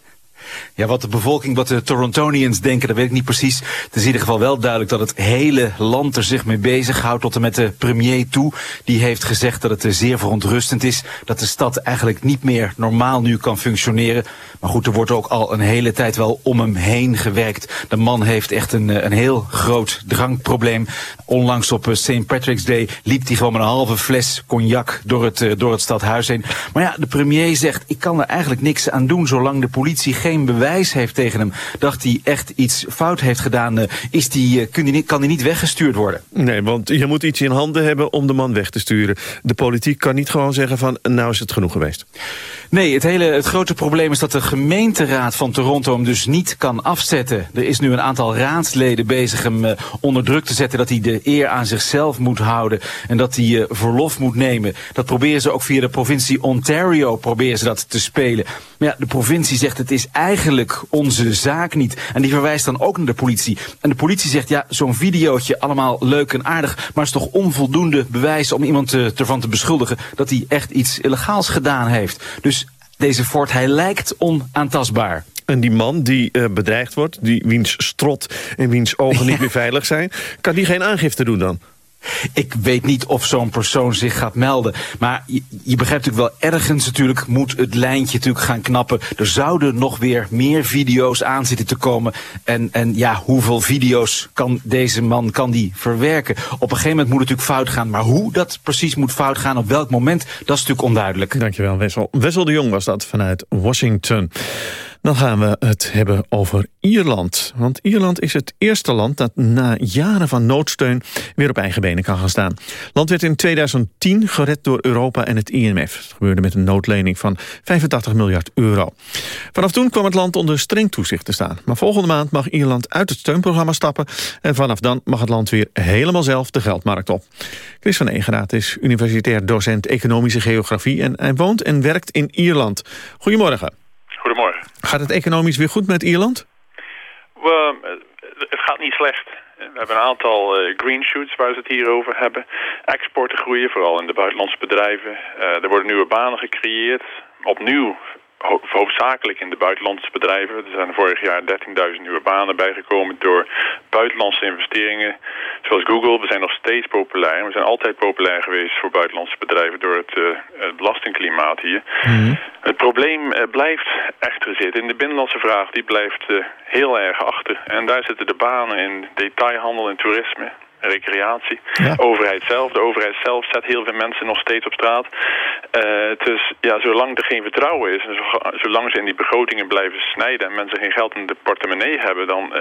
Ja, wat de bevolking, wat de Torontonians denken, dat weet ik niet precies. Het is in ieder geval wel duidelijk dat het hele land er zich mee bezighoudt. Tot en met de premier toe. Die heeft gezegd dat het zeer verontrustend is. Dat de stad eigenlijk niet meer normaal nu kan functioneren. Maar goed, er wordt ook al een hele tijd wel om hem heen gewerkt. De man heeft echt een, een heel groot drankprobleem. Onlangs op St. Patrick's Day liep hij gewoon met een halve fles cognac door het, door het stadhuis heen. Maar ja, de premier zegt, ik kan er eigenlijk niks aan doen zolang de politie bewijs heeft tegen hem dat hij echt iets fout heeft gedaan, is die, die, kan hij niet weggestuurd worden. Nee, want je moet iets in handen hebben om de man weg te sturen. De politiek kan niet gewoon zeggen van nou is het genoeg geweest. Nee, het, hele, het grote probleem is dat de gemeenteraad van Toronto hem dus niet kan afzetten. Er is nu een aantal raadsleden bezig hem uh, onder druk te zetten... dat hij de eer aan zichzelf moet houden en dat hij uh, verlof moet nemen. Dat proberen ze ook via de provincie Ontario proberen ze dat te spelen. Maar ja, de provincie zegt het is eigenlijk onze zaak niet. En die verwijst dan ook naar de politie. En de politie zegt, ja, zo'n videootje allemaal leuk en aardig, maar is toch onvoldoende bewijs om iemand te, ervan te beschuldigen dat hij echt iets illegaals gedaan heeft. Dus deze Ford, hij lijkt onaantastbaar. En die man die uh, bedreigd wordt, die wiens strot en wiens ogen niet [laughs] meer veilig zijn... kan die geen aangifte doen dan? Ik weet niet of zo'n persoon zich gaat melden. Maar je, begrijpt natuurlijk wel, ergens natuurlijk moet het lijntje natuurlijk gaan knappen. Er zouden nog weer meer video's aan zitten te komen. En, en ja, hoeveel video's kan deze man kan die verwerken? Op een gegeven moment moet het natuurlijk fout gaan. Maar hoe dat precies moet fout gaan, op welk moment, dat is natuurlijk onduidelijk. Dankjewel, Wessel. Wessel de Jong was dat vanuit Washington. Dan gaan we het hebben over Ierland. Want Ierland is het eerste land dat na jaren van noodsteun weer op eigen benen kan gaan staan. Land werd in 2010 gered door Europa en het IMF. Het gebeurde met een noodlening van 85 miljard euro. Vanaf toen kwam het land onder streng toezicht te staan. Maar volgende maand mag Ierland uit het steunprogramma stappen... en vanaf dan mag het land weer helemaal zelf de geldmarkt op. Chris van Egeraat is universitair docent economische geografie... en hij woont en werkt in Ierland. Goedemorgen. Gaat het economisch weer goed met Ierland? We, het gaat niet slecht. We hebben een aantal uh, green shoots waar ze het hier over hebben. Exporten groeien, vooral in de buitenlandse bedrijven. Uh, er worden nieuwe banen gecreëerd. Opnieuw ho hoofdzakelijk in de buitenlandse bedrijven. Er zijn vorig jaar 13.000 nieuwe banen bijgekomen door buitenlandse investeringen. Zoals Google, we zijn nog steeds populair. We zijn altijd populair geweest voor buitenlandse bedrijven door het, uh, het belastingklimaat hier. Mhm. Het probleem uh, blijft echter zitten. In de binnenlandse vraag die blijft uh, heel erg achter. En daar zitten de banen in detailhandel en toerisme recreatie. Ja. Overheid zelf. De overheid zelf zet heel veel mensen nog steeds op straat. Uh, dus ja, zolang er geen vertrouwen is... en zolang ze in die begrotingen blijven snijden... en mensen geen geld in de portemonnee hebben... dan uh,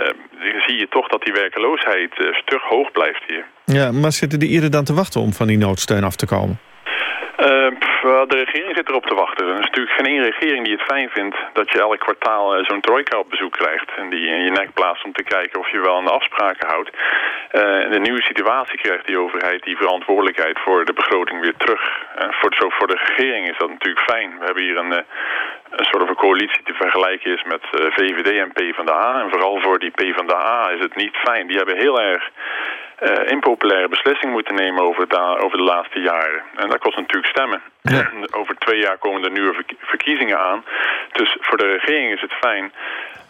zie je toch dat die werkeloosheid uh, stug hoog blijft hier. Ja, maar zitten de Ieren dan te wachten om van die noodsteun af te komen? Uh, de regering zit erop te wachten. Er is natuurlijk geen één regering die het fijn vindt dat je elk kwartaal uh, zo'n trojka op bezoek krijgt. En die in je nek plaatst om te kijken of je wel aan de afspraken houdt. In de nieuwe situatie krijgt die overheid die verantwoordelijkheid voor de begroting weer terug. En voor, zo voor de regering is dat natuurlijk fijn. We hebben hier een, een soort van coalitie te vergelijken is met VVD en PvdA. En vooral voor die PvdA is het niet fijn. Die hebben heel erg uh, impopulaire beslissing moeten nemen over, het, over de laatste jaren. En dat kost natuurlijk stemmen. Ja. [clears throat] Over twee jaar komen er nieuwe verkiezingen aan. Dus voor de regering is het fijn.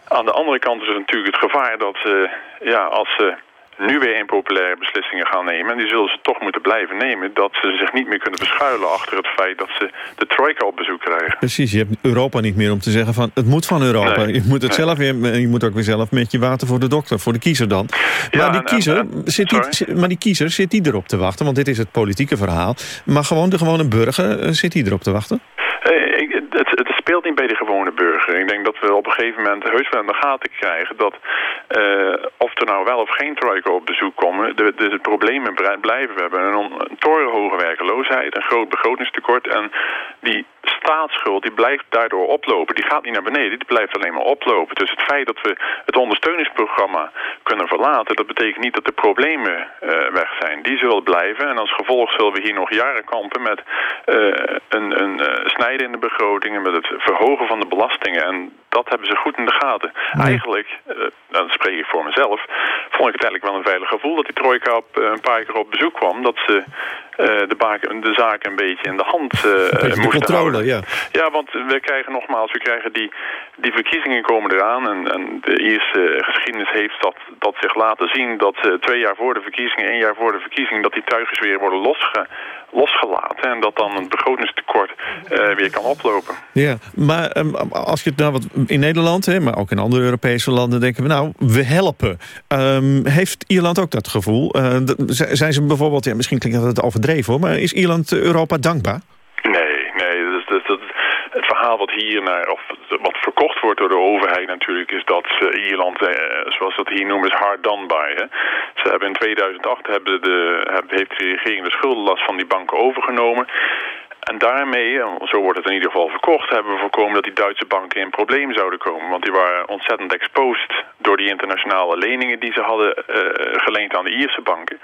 Aan de andere kant is het natuurlijk het gevaar dat ze, ja, als ze nu weer impopulaire beslissingen gaan nemen... en die zullen ze toch moeten blijven nemen... dat ze zich niet meer kunnen verschuilen achter het feit dat ze de trojka op bezoek krijgen. Precies, je hebt Europa niet meer om te zeggen van het moet van Europa. Nee, je moet het nee. zelf weer, je moet ook weer zelf met je water voor de dokter, voor de kiezer dan. Ja, maar, die kiezer, en- zit die, maar die kiezer, zit die erop te wachten? Want dit is het politieke verhaal. Maar gewoon de gewone burger, eh, zit die erop te wachten? Eh, ik- het, het speelt niet bij de gewone burger. Ik denk dat we op een gegeven moment heus wel in de gaten krijgen dat eh, of er nou wel of geen trojka op bezoek komen, de, de, problemen blijven. We hebben een, een torenhoge werkeloosheid, een groot begrotingstekort en die staatsschuld die blijft daardoor oplopen. Die gaat niet naar beneden, die blijft alleen maar oplopen. Dus het feit dat we het ondersteuningsprogramma kunnen verlaten, dat betekent niet dat de problemen eh, weg zijn. Die zullen blijven en als gevolg zullen we hier nog jaren kampen met eh, een, een eh, snijden in de begrotingen, met het verhogen van de belastingen. En dat hebben ze goed in de gaten. Eigenlijk, dan spreek ik voor mezelf, vond ik het eigenlijk wel een veilig gevoel dat die trojka op, een paar keer op bezoek kwam. Dat ze de, baken, de zaken een beetje in de hand moesten controle, ja. Ja, want we krijgen nogmaals, we krijgen die, die verkiezingen komen eraan. En, en de Ierse geschiedenis heeft dat, dat zich laten zien dat eh, twee jaar voor de verkiezingen, één jaar voor de verkiezingen, dat die tuigjes weer worden losge, losgelaten. En dat dan het begrotingstekort eh, weer kan oplopen. Ja, maar ehm, als je het nou wat in Nederland, hè, maar ook in andere Europese landen, denken we nou, we helpen. Ehm, heeft Ierland ook dat gevoel? Eh, zijn ze bijvoorbeeld, ja, misschien klinkt dat overdreven hoor, maar is Ierland Europa dankbaar? Nee, nee. Dat, is- dat, dat, het wat hier naar, of wat verkocht wordt door de overheid natuurlijk, is dat eh, Ierland, eh, zoals dat hier noemen, is hard done by. Hè. Ze hebben in 2008 hebben de, heeft de regering de schuldenlast van die banken overgenomen. En daarmee, zo wordt het in ieder geval verkocht, hebben we voorkomen dat die Duitse banken in problemen zouden komen. Want die waren ontzettend exposed door die internationale leningen die ze hadden eh, geleend aan de Ierse banken.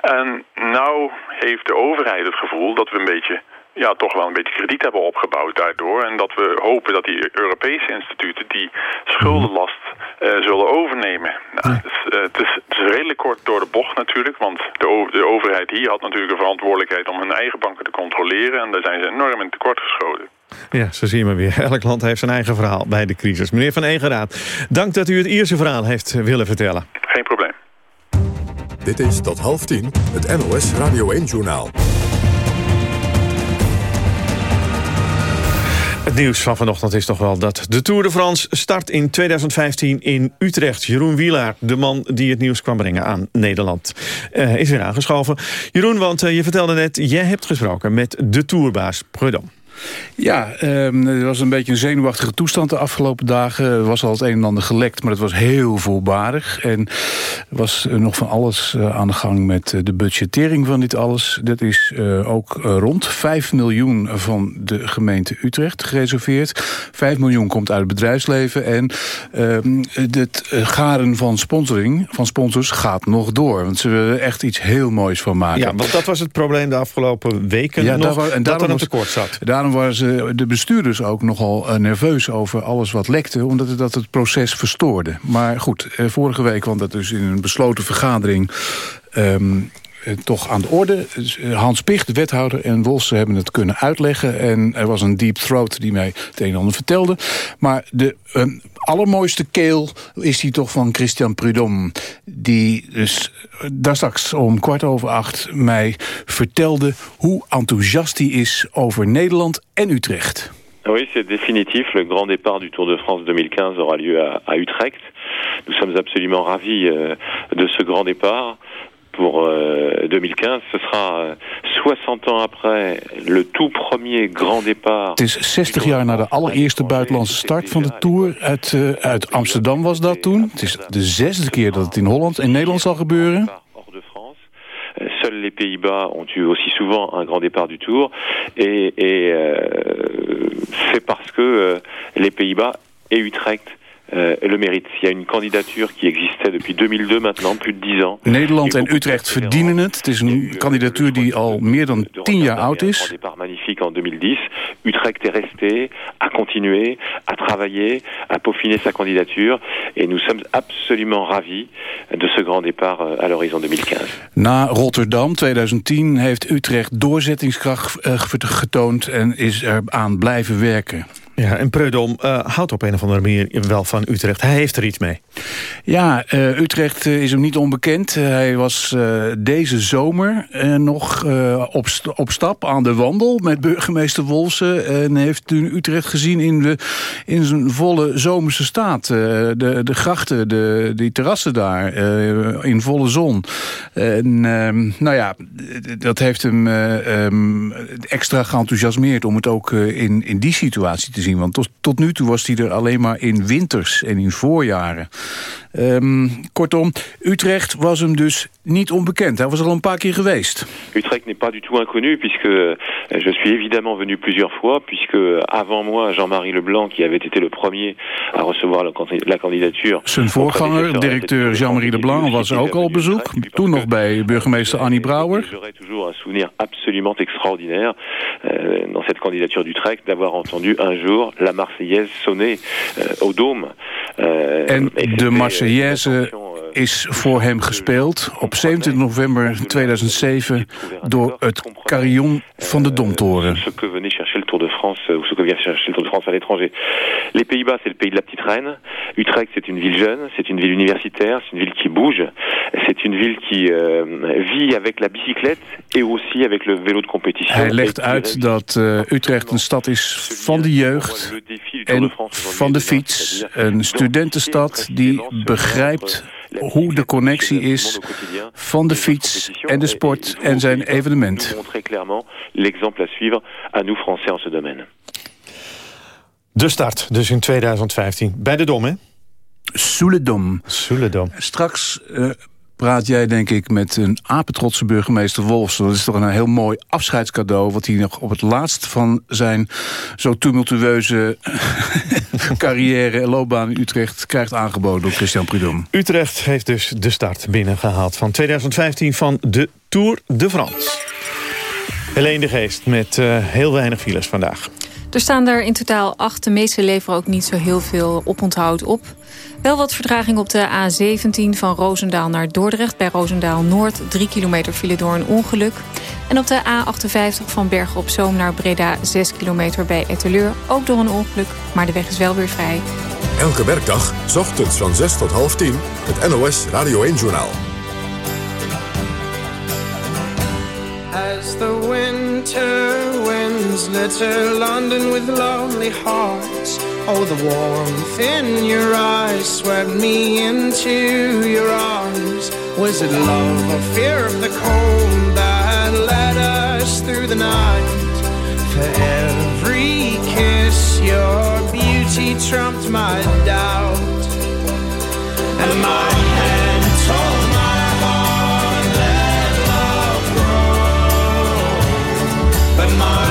En nou heeft de overheid het gevoel dat we een beetje ja, toch wel een beetje krediet hebben opgebouwd daardoor. En dat we hopen dat die Europese instituten die schuldenlast uh, zullen overnemen. Nou, het, is, uh, het, is, het, is, redelijk kort door de bocht natuurlijk. Want de, de, overheid hier had natuurlijk een verantwoordelijkheid om hun eigen banken te controleren. En daar zijn ze enorm in tekort geschoten. Ja, zo zien we weer. Elk land heeft zijn eigen verhaal bij de crisis. Meneer Van Egeraat, dank dat u het Ierse verhaal heeft willen vertellen. Geen probleem. Dit is tot half tien het NOS Radio 1-journaal. Het nieuws van vanochtend is toch wel dat de Tour de France start in 2015 in Utrecht. Jeroen Wielaar, de man die het nieuws kwam brengen aan Nederland, uh, is weer aangeschoven. Jeroen, want uh, je vertelde net, jij hebt gesproken met de Tourbaas Prudhomme. Ja, um, er was een beetje een zenuwachtige toestand de afgelopen dagen. Er was al het een en ander gelekt, maar het was heel voorbarig. En er was nog van alles uh, aan de gang met uh, de budgettering van dit alles. Dat is uh, ook rond 5 miljoen van de gemeente Utrecht gereserveerd. 5 miljoen komt uit het bedrijfsleven. En um, het garen van sponsoring, van sponsors, gaat nog door. Want ze willen echt iets heel moois van maken. Ja, want dat was het probleem de afgelopen weken ja, nog, daar, en dat er een tekort zat. Daarom waren ze, de bestuurders ook nogal uh, nerveus over alles wat lekte... omdat het, dat het proces verstoorde. Maar goed, uh, vorige week kwam dat dus in een besloten vergadering... Um, toch aan de orde. Hans Picht, de wethouder, en Wolse hebben het kunnen uitleggen. En er was een deep throat die mij het een en ander vertelde. Maar de um, allermooiste keel is die toch van Christian Prudhomme. Die dus daar straks om kwart over acht mij vertelde... hoe enthousiast hij is over Nederland en Utrecht. Oui, c'est définitif. Le grand départ du Tour de France 2015 aura lieu à, à Utrecht. Nous sommes absolument ravis euh, de ce grand départ. Pour euh, 2015. Ce sera 60 ans après le tout premier grand départ. Het is 60 jaar na de allereerste buitenlandse start van de Tour. Uit, uh, uit Amsterdam was dat toen. Het is de zesde keer dat het in Holland en Nederland zal gebeuren. Seuls les Pays-Bas ont eu aussi souvent un grand départ du Tour. Et, et euh, c'est parce que euh, les Pays-Bas et Utrecht uh, le mérite. Il y a une candidature qui existait depuis 2002 maintenant, plus de 10 ans. Nederland en Utrecht verdienen het. Het is een kandidatuur die al meer dan 10 jaar oud is. Un départ magnifique en 2010. Utrecht est resté, a continué, a travaillé, a peaufiné sa candidature. Et nous sommes absolument ravis de ce grand départ euh, à l'horizon 2015. Na Rotterdam 2010 heeft Utrecht doorzettingskracht uh, getoond en is er aan blijven werken. Ja, en Preudom uh, houdt op een of andere manier wel van Utrecht. Hij heeft er iets mee. Ja, uh, Utrecht uh, is hem niet onbekend. hij was deze zomer nog op, op stap aan de wandel met burgemeester Wolsen. En heeft toen Utrecht gezien in, de, in zijn volle zomerse staat. de, de grachten, de, die terrassen daar, in volle zon. En ehm, nou ja, dat heeft hem um, extra geenthousiasmeerd om het ook in, in die situatie te zien zien. Want tot, tot nu toe was hij er alleen maar in winters en in voorjaren. Um, kortom, Utrecht was hem dus niet onbekend. Hij was er al een paar keer geweest. Utrecht n'est pas du tout inconnu, puisque euh, je suis évidemment venu plusieurs fois, puisque avant moi, Jean-Marie Leblanc, qui avait été le premier à recevoir la, candidature... Zijn voorganger, directeur Jean-Marie Leblanc, was ook al op bezoek. Toen nog bij burgemeester Annie Brouwer. J'aurais toujours un souvenir absolument extraordinaire euh, dans cette candidature d'Utrecht, d'avoir entendu un jour la Marseillaise sonner euh, au Dôme. Euh, en de Marseillaise is voor hem gespeeld op 27 november 2007 door het carillon van de Domtoren. Ce que venait chercher le Tour de France ou ce que vient chercher le Tour de France à l'étranger. Les Pays-Bas, c'est le pays de la petite reine. Utrecht, c'est une ville jeune, c'est une ville universitaire, c'est une ville qui bouge, c'est une ville qui euh, vit avec la bicyclette et aussi avec le vélo de compétition. Hij legt uit dat uh, Utrecht een stad is van de jeugd en van de fiets. Een studentenstad die begrijpt hoe de connectie is van de fiets en de sport en zijn evenement. De start, dus in 2015, bij de Dom, hè? Soeledom. Soeledom. Straks uh, praat jij denk ik met een apetrotse burgemeester Wolfs. Dat is toch een heel mooi afscheidscadeau... wat hij nog op het laatst van zijn zo tumultueuze [laughs] carrière en loopbaan in Utrecht... krijgt aangeboden door Christian Prudhomme. Utrecht heeft dus de start binnengehaald van 2015 van de Tour de France. Helene de Geest met uh, heel weinig files vandaag. Er staan er in totaal acht. De meeste leveren ook niet zo heel veel oponthoud op. Wel wat vertraging op de A17 van Roosendaal naar Dordrecht. Bij Roosendaal Noord 3 kilometer file door een ongeluk. En op de A58 van Bergen op Zoom naar Breda 6 kilometer bij Etteleur. Ook door een ongeluk, maar de weg is wel weer vrij. Elke werkdag, ochtends van 6 tot half 10, het NOS Radio 1-journaal. As the winter winds litter London with lonely hearts. Oh, the warmth in your eyes swept me into your arms. Was it love or fear of the cold that led us through the night? For every kiss your beauty trumped my doubt. And my hand my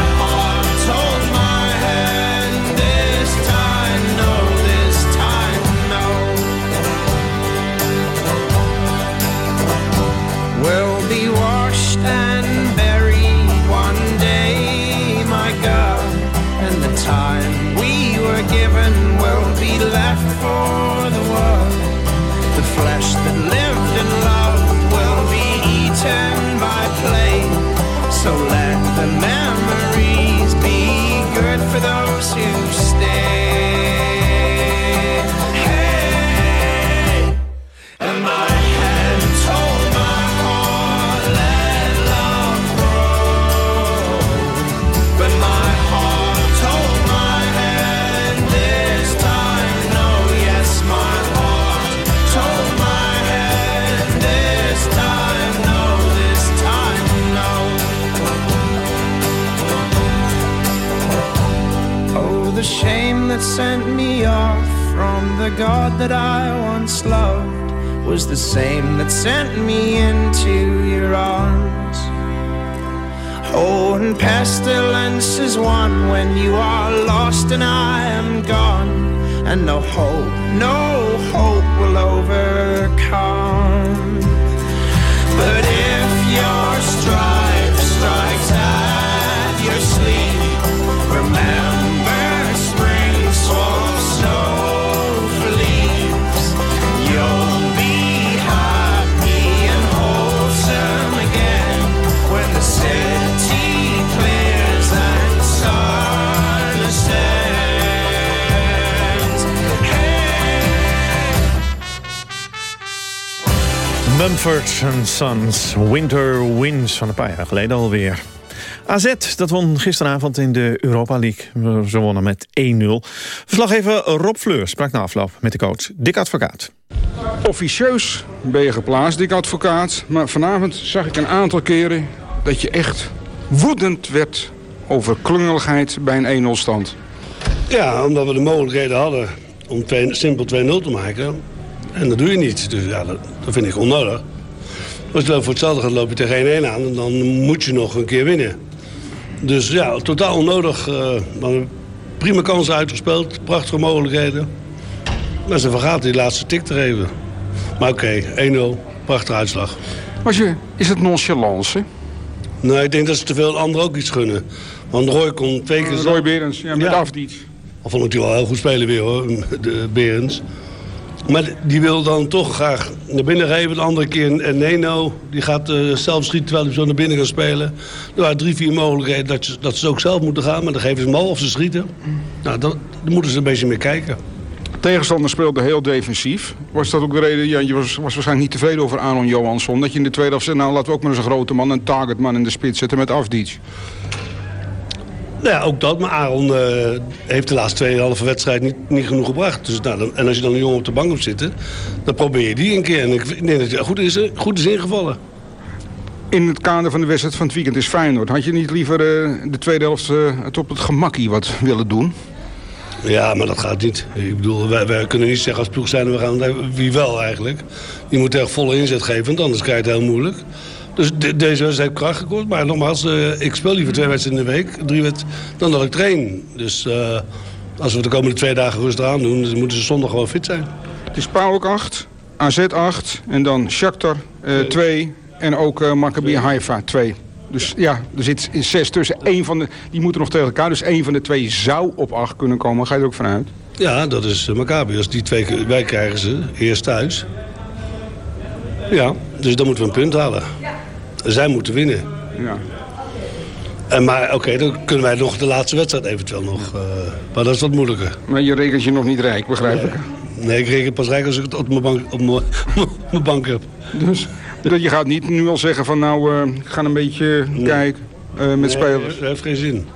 and no hope, Mumford Sons, Winter Winds van een paar jaar geleden alweer. AZ, dat won gisteravond in de Europa League. Ze wonnen met 1-0. Verslaggever Rob Fleur sprak na afloop met de coach Dick Advocaat. Officieus ben je geplaatst, Dick Advocaat. Maar vanavond zag ik een aantal keren dat je echt woedend werd over klungeligheid bij een 1-0 stand. Ja, omdat we de mogelijkheden hadden om twee, simpel 2-0 te maken. En dat doe je niet. Dus ja, dat, dat vind ik onnodig. Als je dan voor hetzelfde gaat loop je tegen 1-1 aan... en dan moet je nog een keer winnen. Dus ja, totaal onnodig. eh, prima kansen uitgespeeld, prachtige mogelijkheden. Maar ze vergaten die laatste tik te geven. Maar oké, 1-0, prachtige uitslag. Was je, is het nonchalance? Nee, ik denk dat ze te veel anderen ook iets gunnen. Want Roy kon twee keer... Uh, Roy Berends, ja, met Afdiet. Al vond ik die wel heel goed spelen weer hoor, [laughs] de Berends. Maar die wil dan toch graag naar binnen geven. De andere keer en Neno, die gaat eh, zelf schieten terwijl hij zo naar binnen gaat spelen. Er waren drie, vier mogelijkheden dat, je, dat ze ook zelf moeten gaan. Maar dan geven ze hem al of ze schieten. Nou, dat, daar moeten ze een beetje mee kijken. Tegenstander speelde heel defensief. Was dat ook de reden, ja, je was, was waarschijnlijk niet tevreden over Aaron Johansson... dat je in de tweede helft zei, nou laten we ook maar eens een grote man... een targetman in de spits zetten met Afdic. Nou ja, ook dat. Maar Aaron eh, heeft de laatste 2,5 wedstrijd niet, niet genoeg gebracht. Dus, nou, dan, en als je dan een jongen op de bank hebt zitten, dan probeer je die een keer. En ik, denk dat goed is, goed is ingevallen. In het kader van de wedstrijd van het weekend is Feyenoord. Had je niet liever uh, de tweede helft uh, het op het gemakkie wat willen doen? Ja, maar dat gaat niet. Ik bedoel, wij, wij kunnen niet zeggen als ploeg zijn we gaan... Wie wel eigenlijk. Die moet echt volle inzet geven, want anders krijg je het heel moeilijk. Dus de, deze wedstrijd heeft kracht gekort. Maar nogmaals, uh, ik speel liever twee wedstrijden in de week, drie wedstrijden, dan dat ik train. Dus uh, als we de komende twee dagen rustig aan doen, dan moeten ze zondag gewoon fit zijn. Het is PAOK 8, AZ 8 en dan Shakhtar 2 uh, en ook Maccabi Haifa 2. Dus ja, er zit zes tussen. Eén van de, die moeten nog tegen elkaar. Dus één van de twee zou op acht kunnen komen. Ga je er ook vanuit? Ja, dat is uh, Maccabi. Als die twee, wij krijgen ze eerst thuis. Ja, dus dan moeten we een punt halen. Zij moeten winnen. Ja. En maar oké, dan kunnen wij nog de laatste wedstrijd eventueel nog. Uh, maar dat is wat moeilijker. Maar je rekent je nog niet rijk, begrijp ik? Nee, ik reken pas rijk als ik het op mijn bank, op mijn, [laughs] mijn bank heb. Dus je gaat niet nu al zeggen van nou, uh, ga een beetje nee. kijken uh, met nee, spelers? Dat heeft geen zin.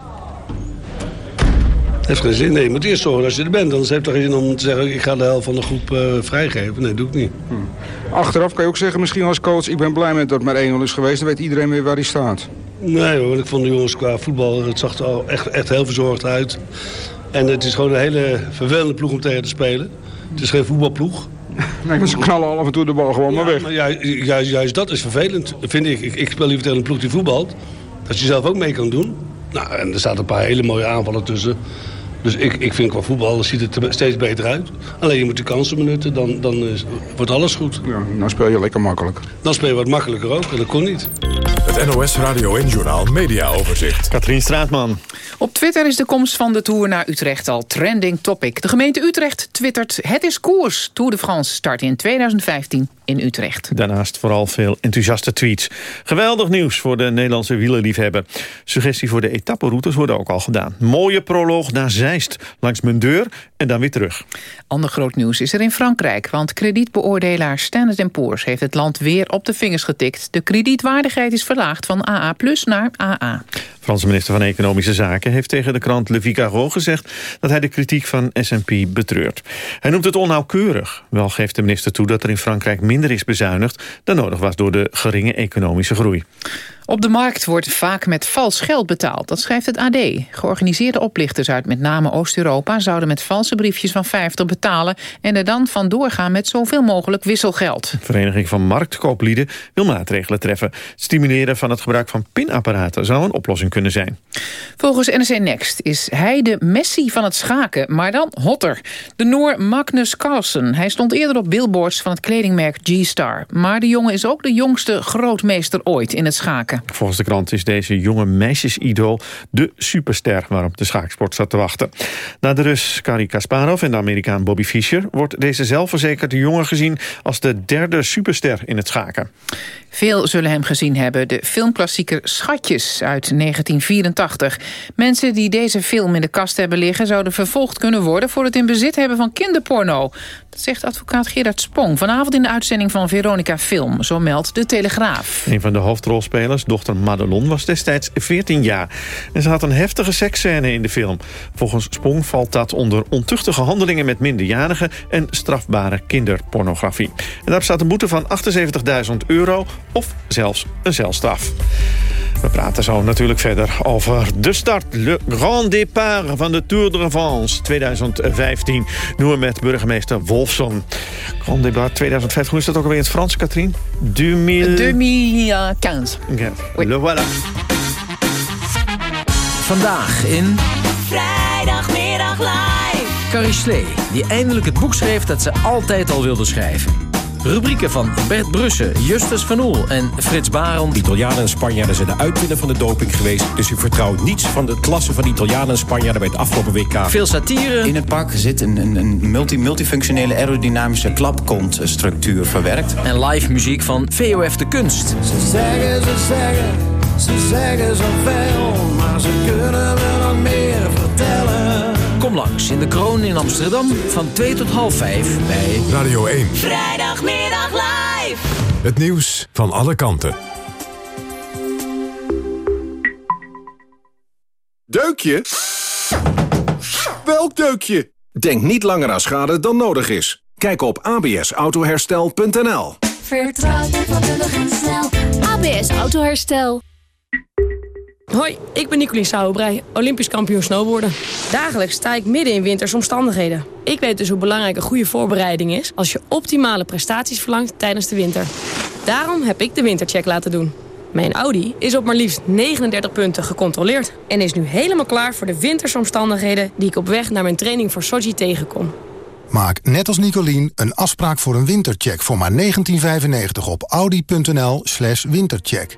Dat heeft geen zin. Nee, je moet eerst zorgen als je er bent. Anders heeft het geen zin om te zeggen, ik ga de helft van de groep uh, vrijgeven. Nee, doe ik niet. Hm. Achteraf kan je ook zeggen, misschien als coach, ik ben blij met dat het maar 1-0 is geweest. Dan weet iedereen weer waar hij staat. Nee hoor, ik vond de jongens qua voetbal, het zag er al echt, echt heel verzorgd uit. En het is gewoon een hele vervelende ploeg om tegen te spelen. Het is geen voetbalploeg. [laughs] Nee, ze knallen al af en toe de bal gewoon ja, maar weg. Maar juist, dat is vervelend, vind ik. ik. Ik speel liever tegen een ploeg die voetbalt. Dat je zelf ook mee kan doen. Nou, en er staan een paar hele mooie aanvallen tussen. Dus ik, ik vind qua voetbal ziet het er steeds beter uit. Alleen je moet de kansen benutten, dan, dan is, wordt alles goed. Ja, dan speel je lekker makkelijk. Dan speel je wat makkelijker ook, en dat kon niet. Het NOS Radio en Journaal Media Overzicht. Katrien Straatman. Op Twitter is de komst van de Tour naar Utrecht al trending topic. De gemeente Utrecht twittert het is koers. Tour de France start in 2015 in Utrecht. Daarnaast vooral veel enthousiaste tweets. Geweldig nieuws voor de Nederlandse wielerliefhebber. Suggestie voor de etapperoutes worden ook al gedaan. Mooie proloog naar Zeist, langs Mundeur en dan weer terug. Ander groot nieuws is er in Frankrijk... want kredietbeoordelaar Standard Poor's heeft het land weer op de vingers getikt. De kredietwaardigheid is verlaagd van AA plus naar AA. Franse minister van Economische Zaken heeft tegen de krant Le Figaro gezegd... dat hij de kritiek van S&P betreurt. Hij noemt het onnauwkeurig. Wel geeft de minister toe dat er in Frankrijk minder is bezuinigd... dan nodig was door de geringe economische groei. Op de markt wordt vaak met vals geld betaald, dat schrijft het AD. Georganiseerde oplichters uit met name Oost-Europa... zouden met valse briefjes van 50 betalen... en er dan vandoor gaan met zoveel mogelijk wisselgeld. De Vereniging van Marktkooplieden wil maatregelen treffen. Het stimuleren van het gebruik van pinapparaten zou een oplossing kunnen zijn. Volgens NRC Next is hij de Messi van het schaken, maar dan hotter. De Noor Magnus Carlsen. Hij stond eerder op billboards van het kledingmerk G-Star. Maar de jongen is ook de jongste grootmeester ooit in het schaken. Volgens de krant is deze jonge meisjesidool de superster waarop de schaaksport staat te wachten. Na de Rus Kari Kasparov en de Amerikaan Bobby Fischer wordt deze zelfverzekerde jongen gezien als de derde superster in het schaken. Veel zullen hem gezien hebben, de filmklassieker Schatjes uit 1984. Mensen die deze film in de kast hebben liggen... zouden vervolgd kunnen worden voor het in bezit hebben van kinderporno. Zegt advocaat Gerard Spong vanavond in de uitzending van Veronica Film. Zo meldt De Telegraaf. Een van de hoofdrolspelers, dochter Madelon, was destijds 14 jaar. En ze had een heftige seksscène in de film. Volgens Spong valt dat onder ontuchtige handelingen met minderjarigen... en strafbare kinderpornografie. En daarop staat een boete van 78.000 euro of zelfs een celstraf. We praten zo natuurlijk verder over de start. Le Grand Départ van de Tour de France 2015. Doen we met burgemeester Wolfson. Grand Départ 2015, hoe is dat ook alweer in het Frans, Katrien? 2000... 2015. Ja, le voilà. Vandaag in... Vrijdagmiddag live. Carrie Slee, die eindelijk het boek schreef dat ze altijd al wilde schrijven. Rubrieken van Bert Brussen, Justus van Oel en Frits Barend. Italianen en Spanjaarden zijn de uitwinnen van de doping geweest. Dus u vertrouwt niets van de klasse van Italianen en Spanjaarden bij het afgelopen WK. Veel satire. In het pak zit een, een, een multi, multifunctionele aerodynamische klapkontstructuur verwerkt. En live muziek van VOF de Kunst. Ze zeggen, ze zeggen, ze zeggen zoveel, maar ze kunnen nog meer. Kom langs in de Kroon in Amsterdam van 2 tot half 5 bij Radio 1. Vrijdagmiddag live. Het nieuws van alle kanten. Deukje? Welk deukje? Denk niet langer aan schade dan nodig is. Kijk op absautoherstel.nl Vertrouw je vakkundig en snel. ABS Autoherstel. Hoi, ik ben Nicolien Sauerbrei, Olympisch kampioen snowboarden. Dagelijks sta ik midden in wintersomstandigheden. Ik weet dus hoe belangrijk een goede voorbereiding is... als je optimale prestaties verlangt tijdens de winter. Daarom heb ik de wintercheck laten doen. Mijn Audi is op maar liefst 39 punten gecontroleerd... en is nu helemaal klaar voor de wintersomstandigheden... die ik op weg naar mijn training voor Sochi tegenkom. Maak net als Nicolien een afspraak voor een wintercheck voor maar 1995 op audi.nl slash wintercheck.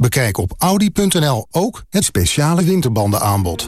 Bekijk op audi.nl ook het speciale winterbandenaanbod.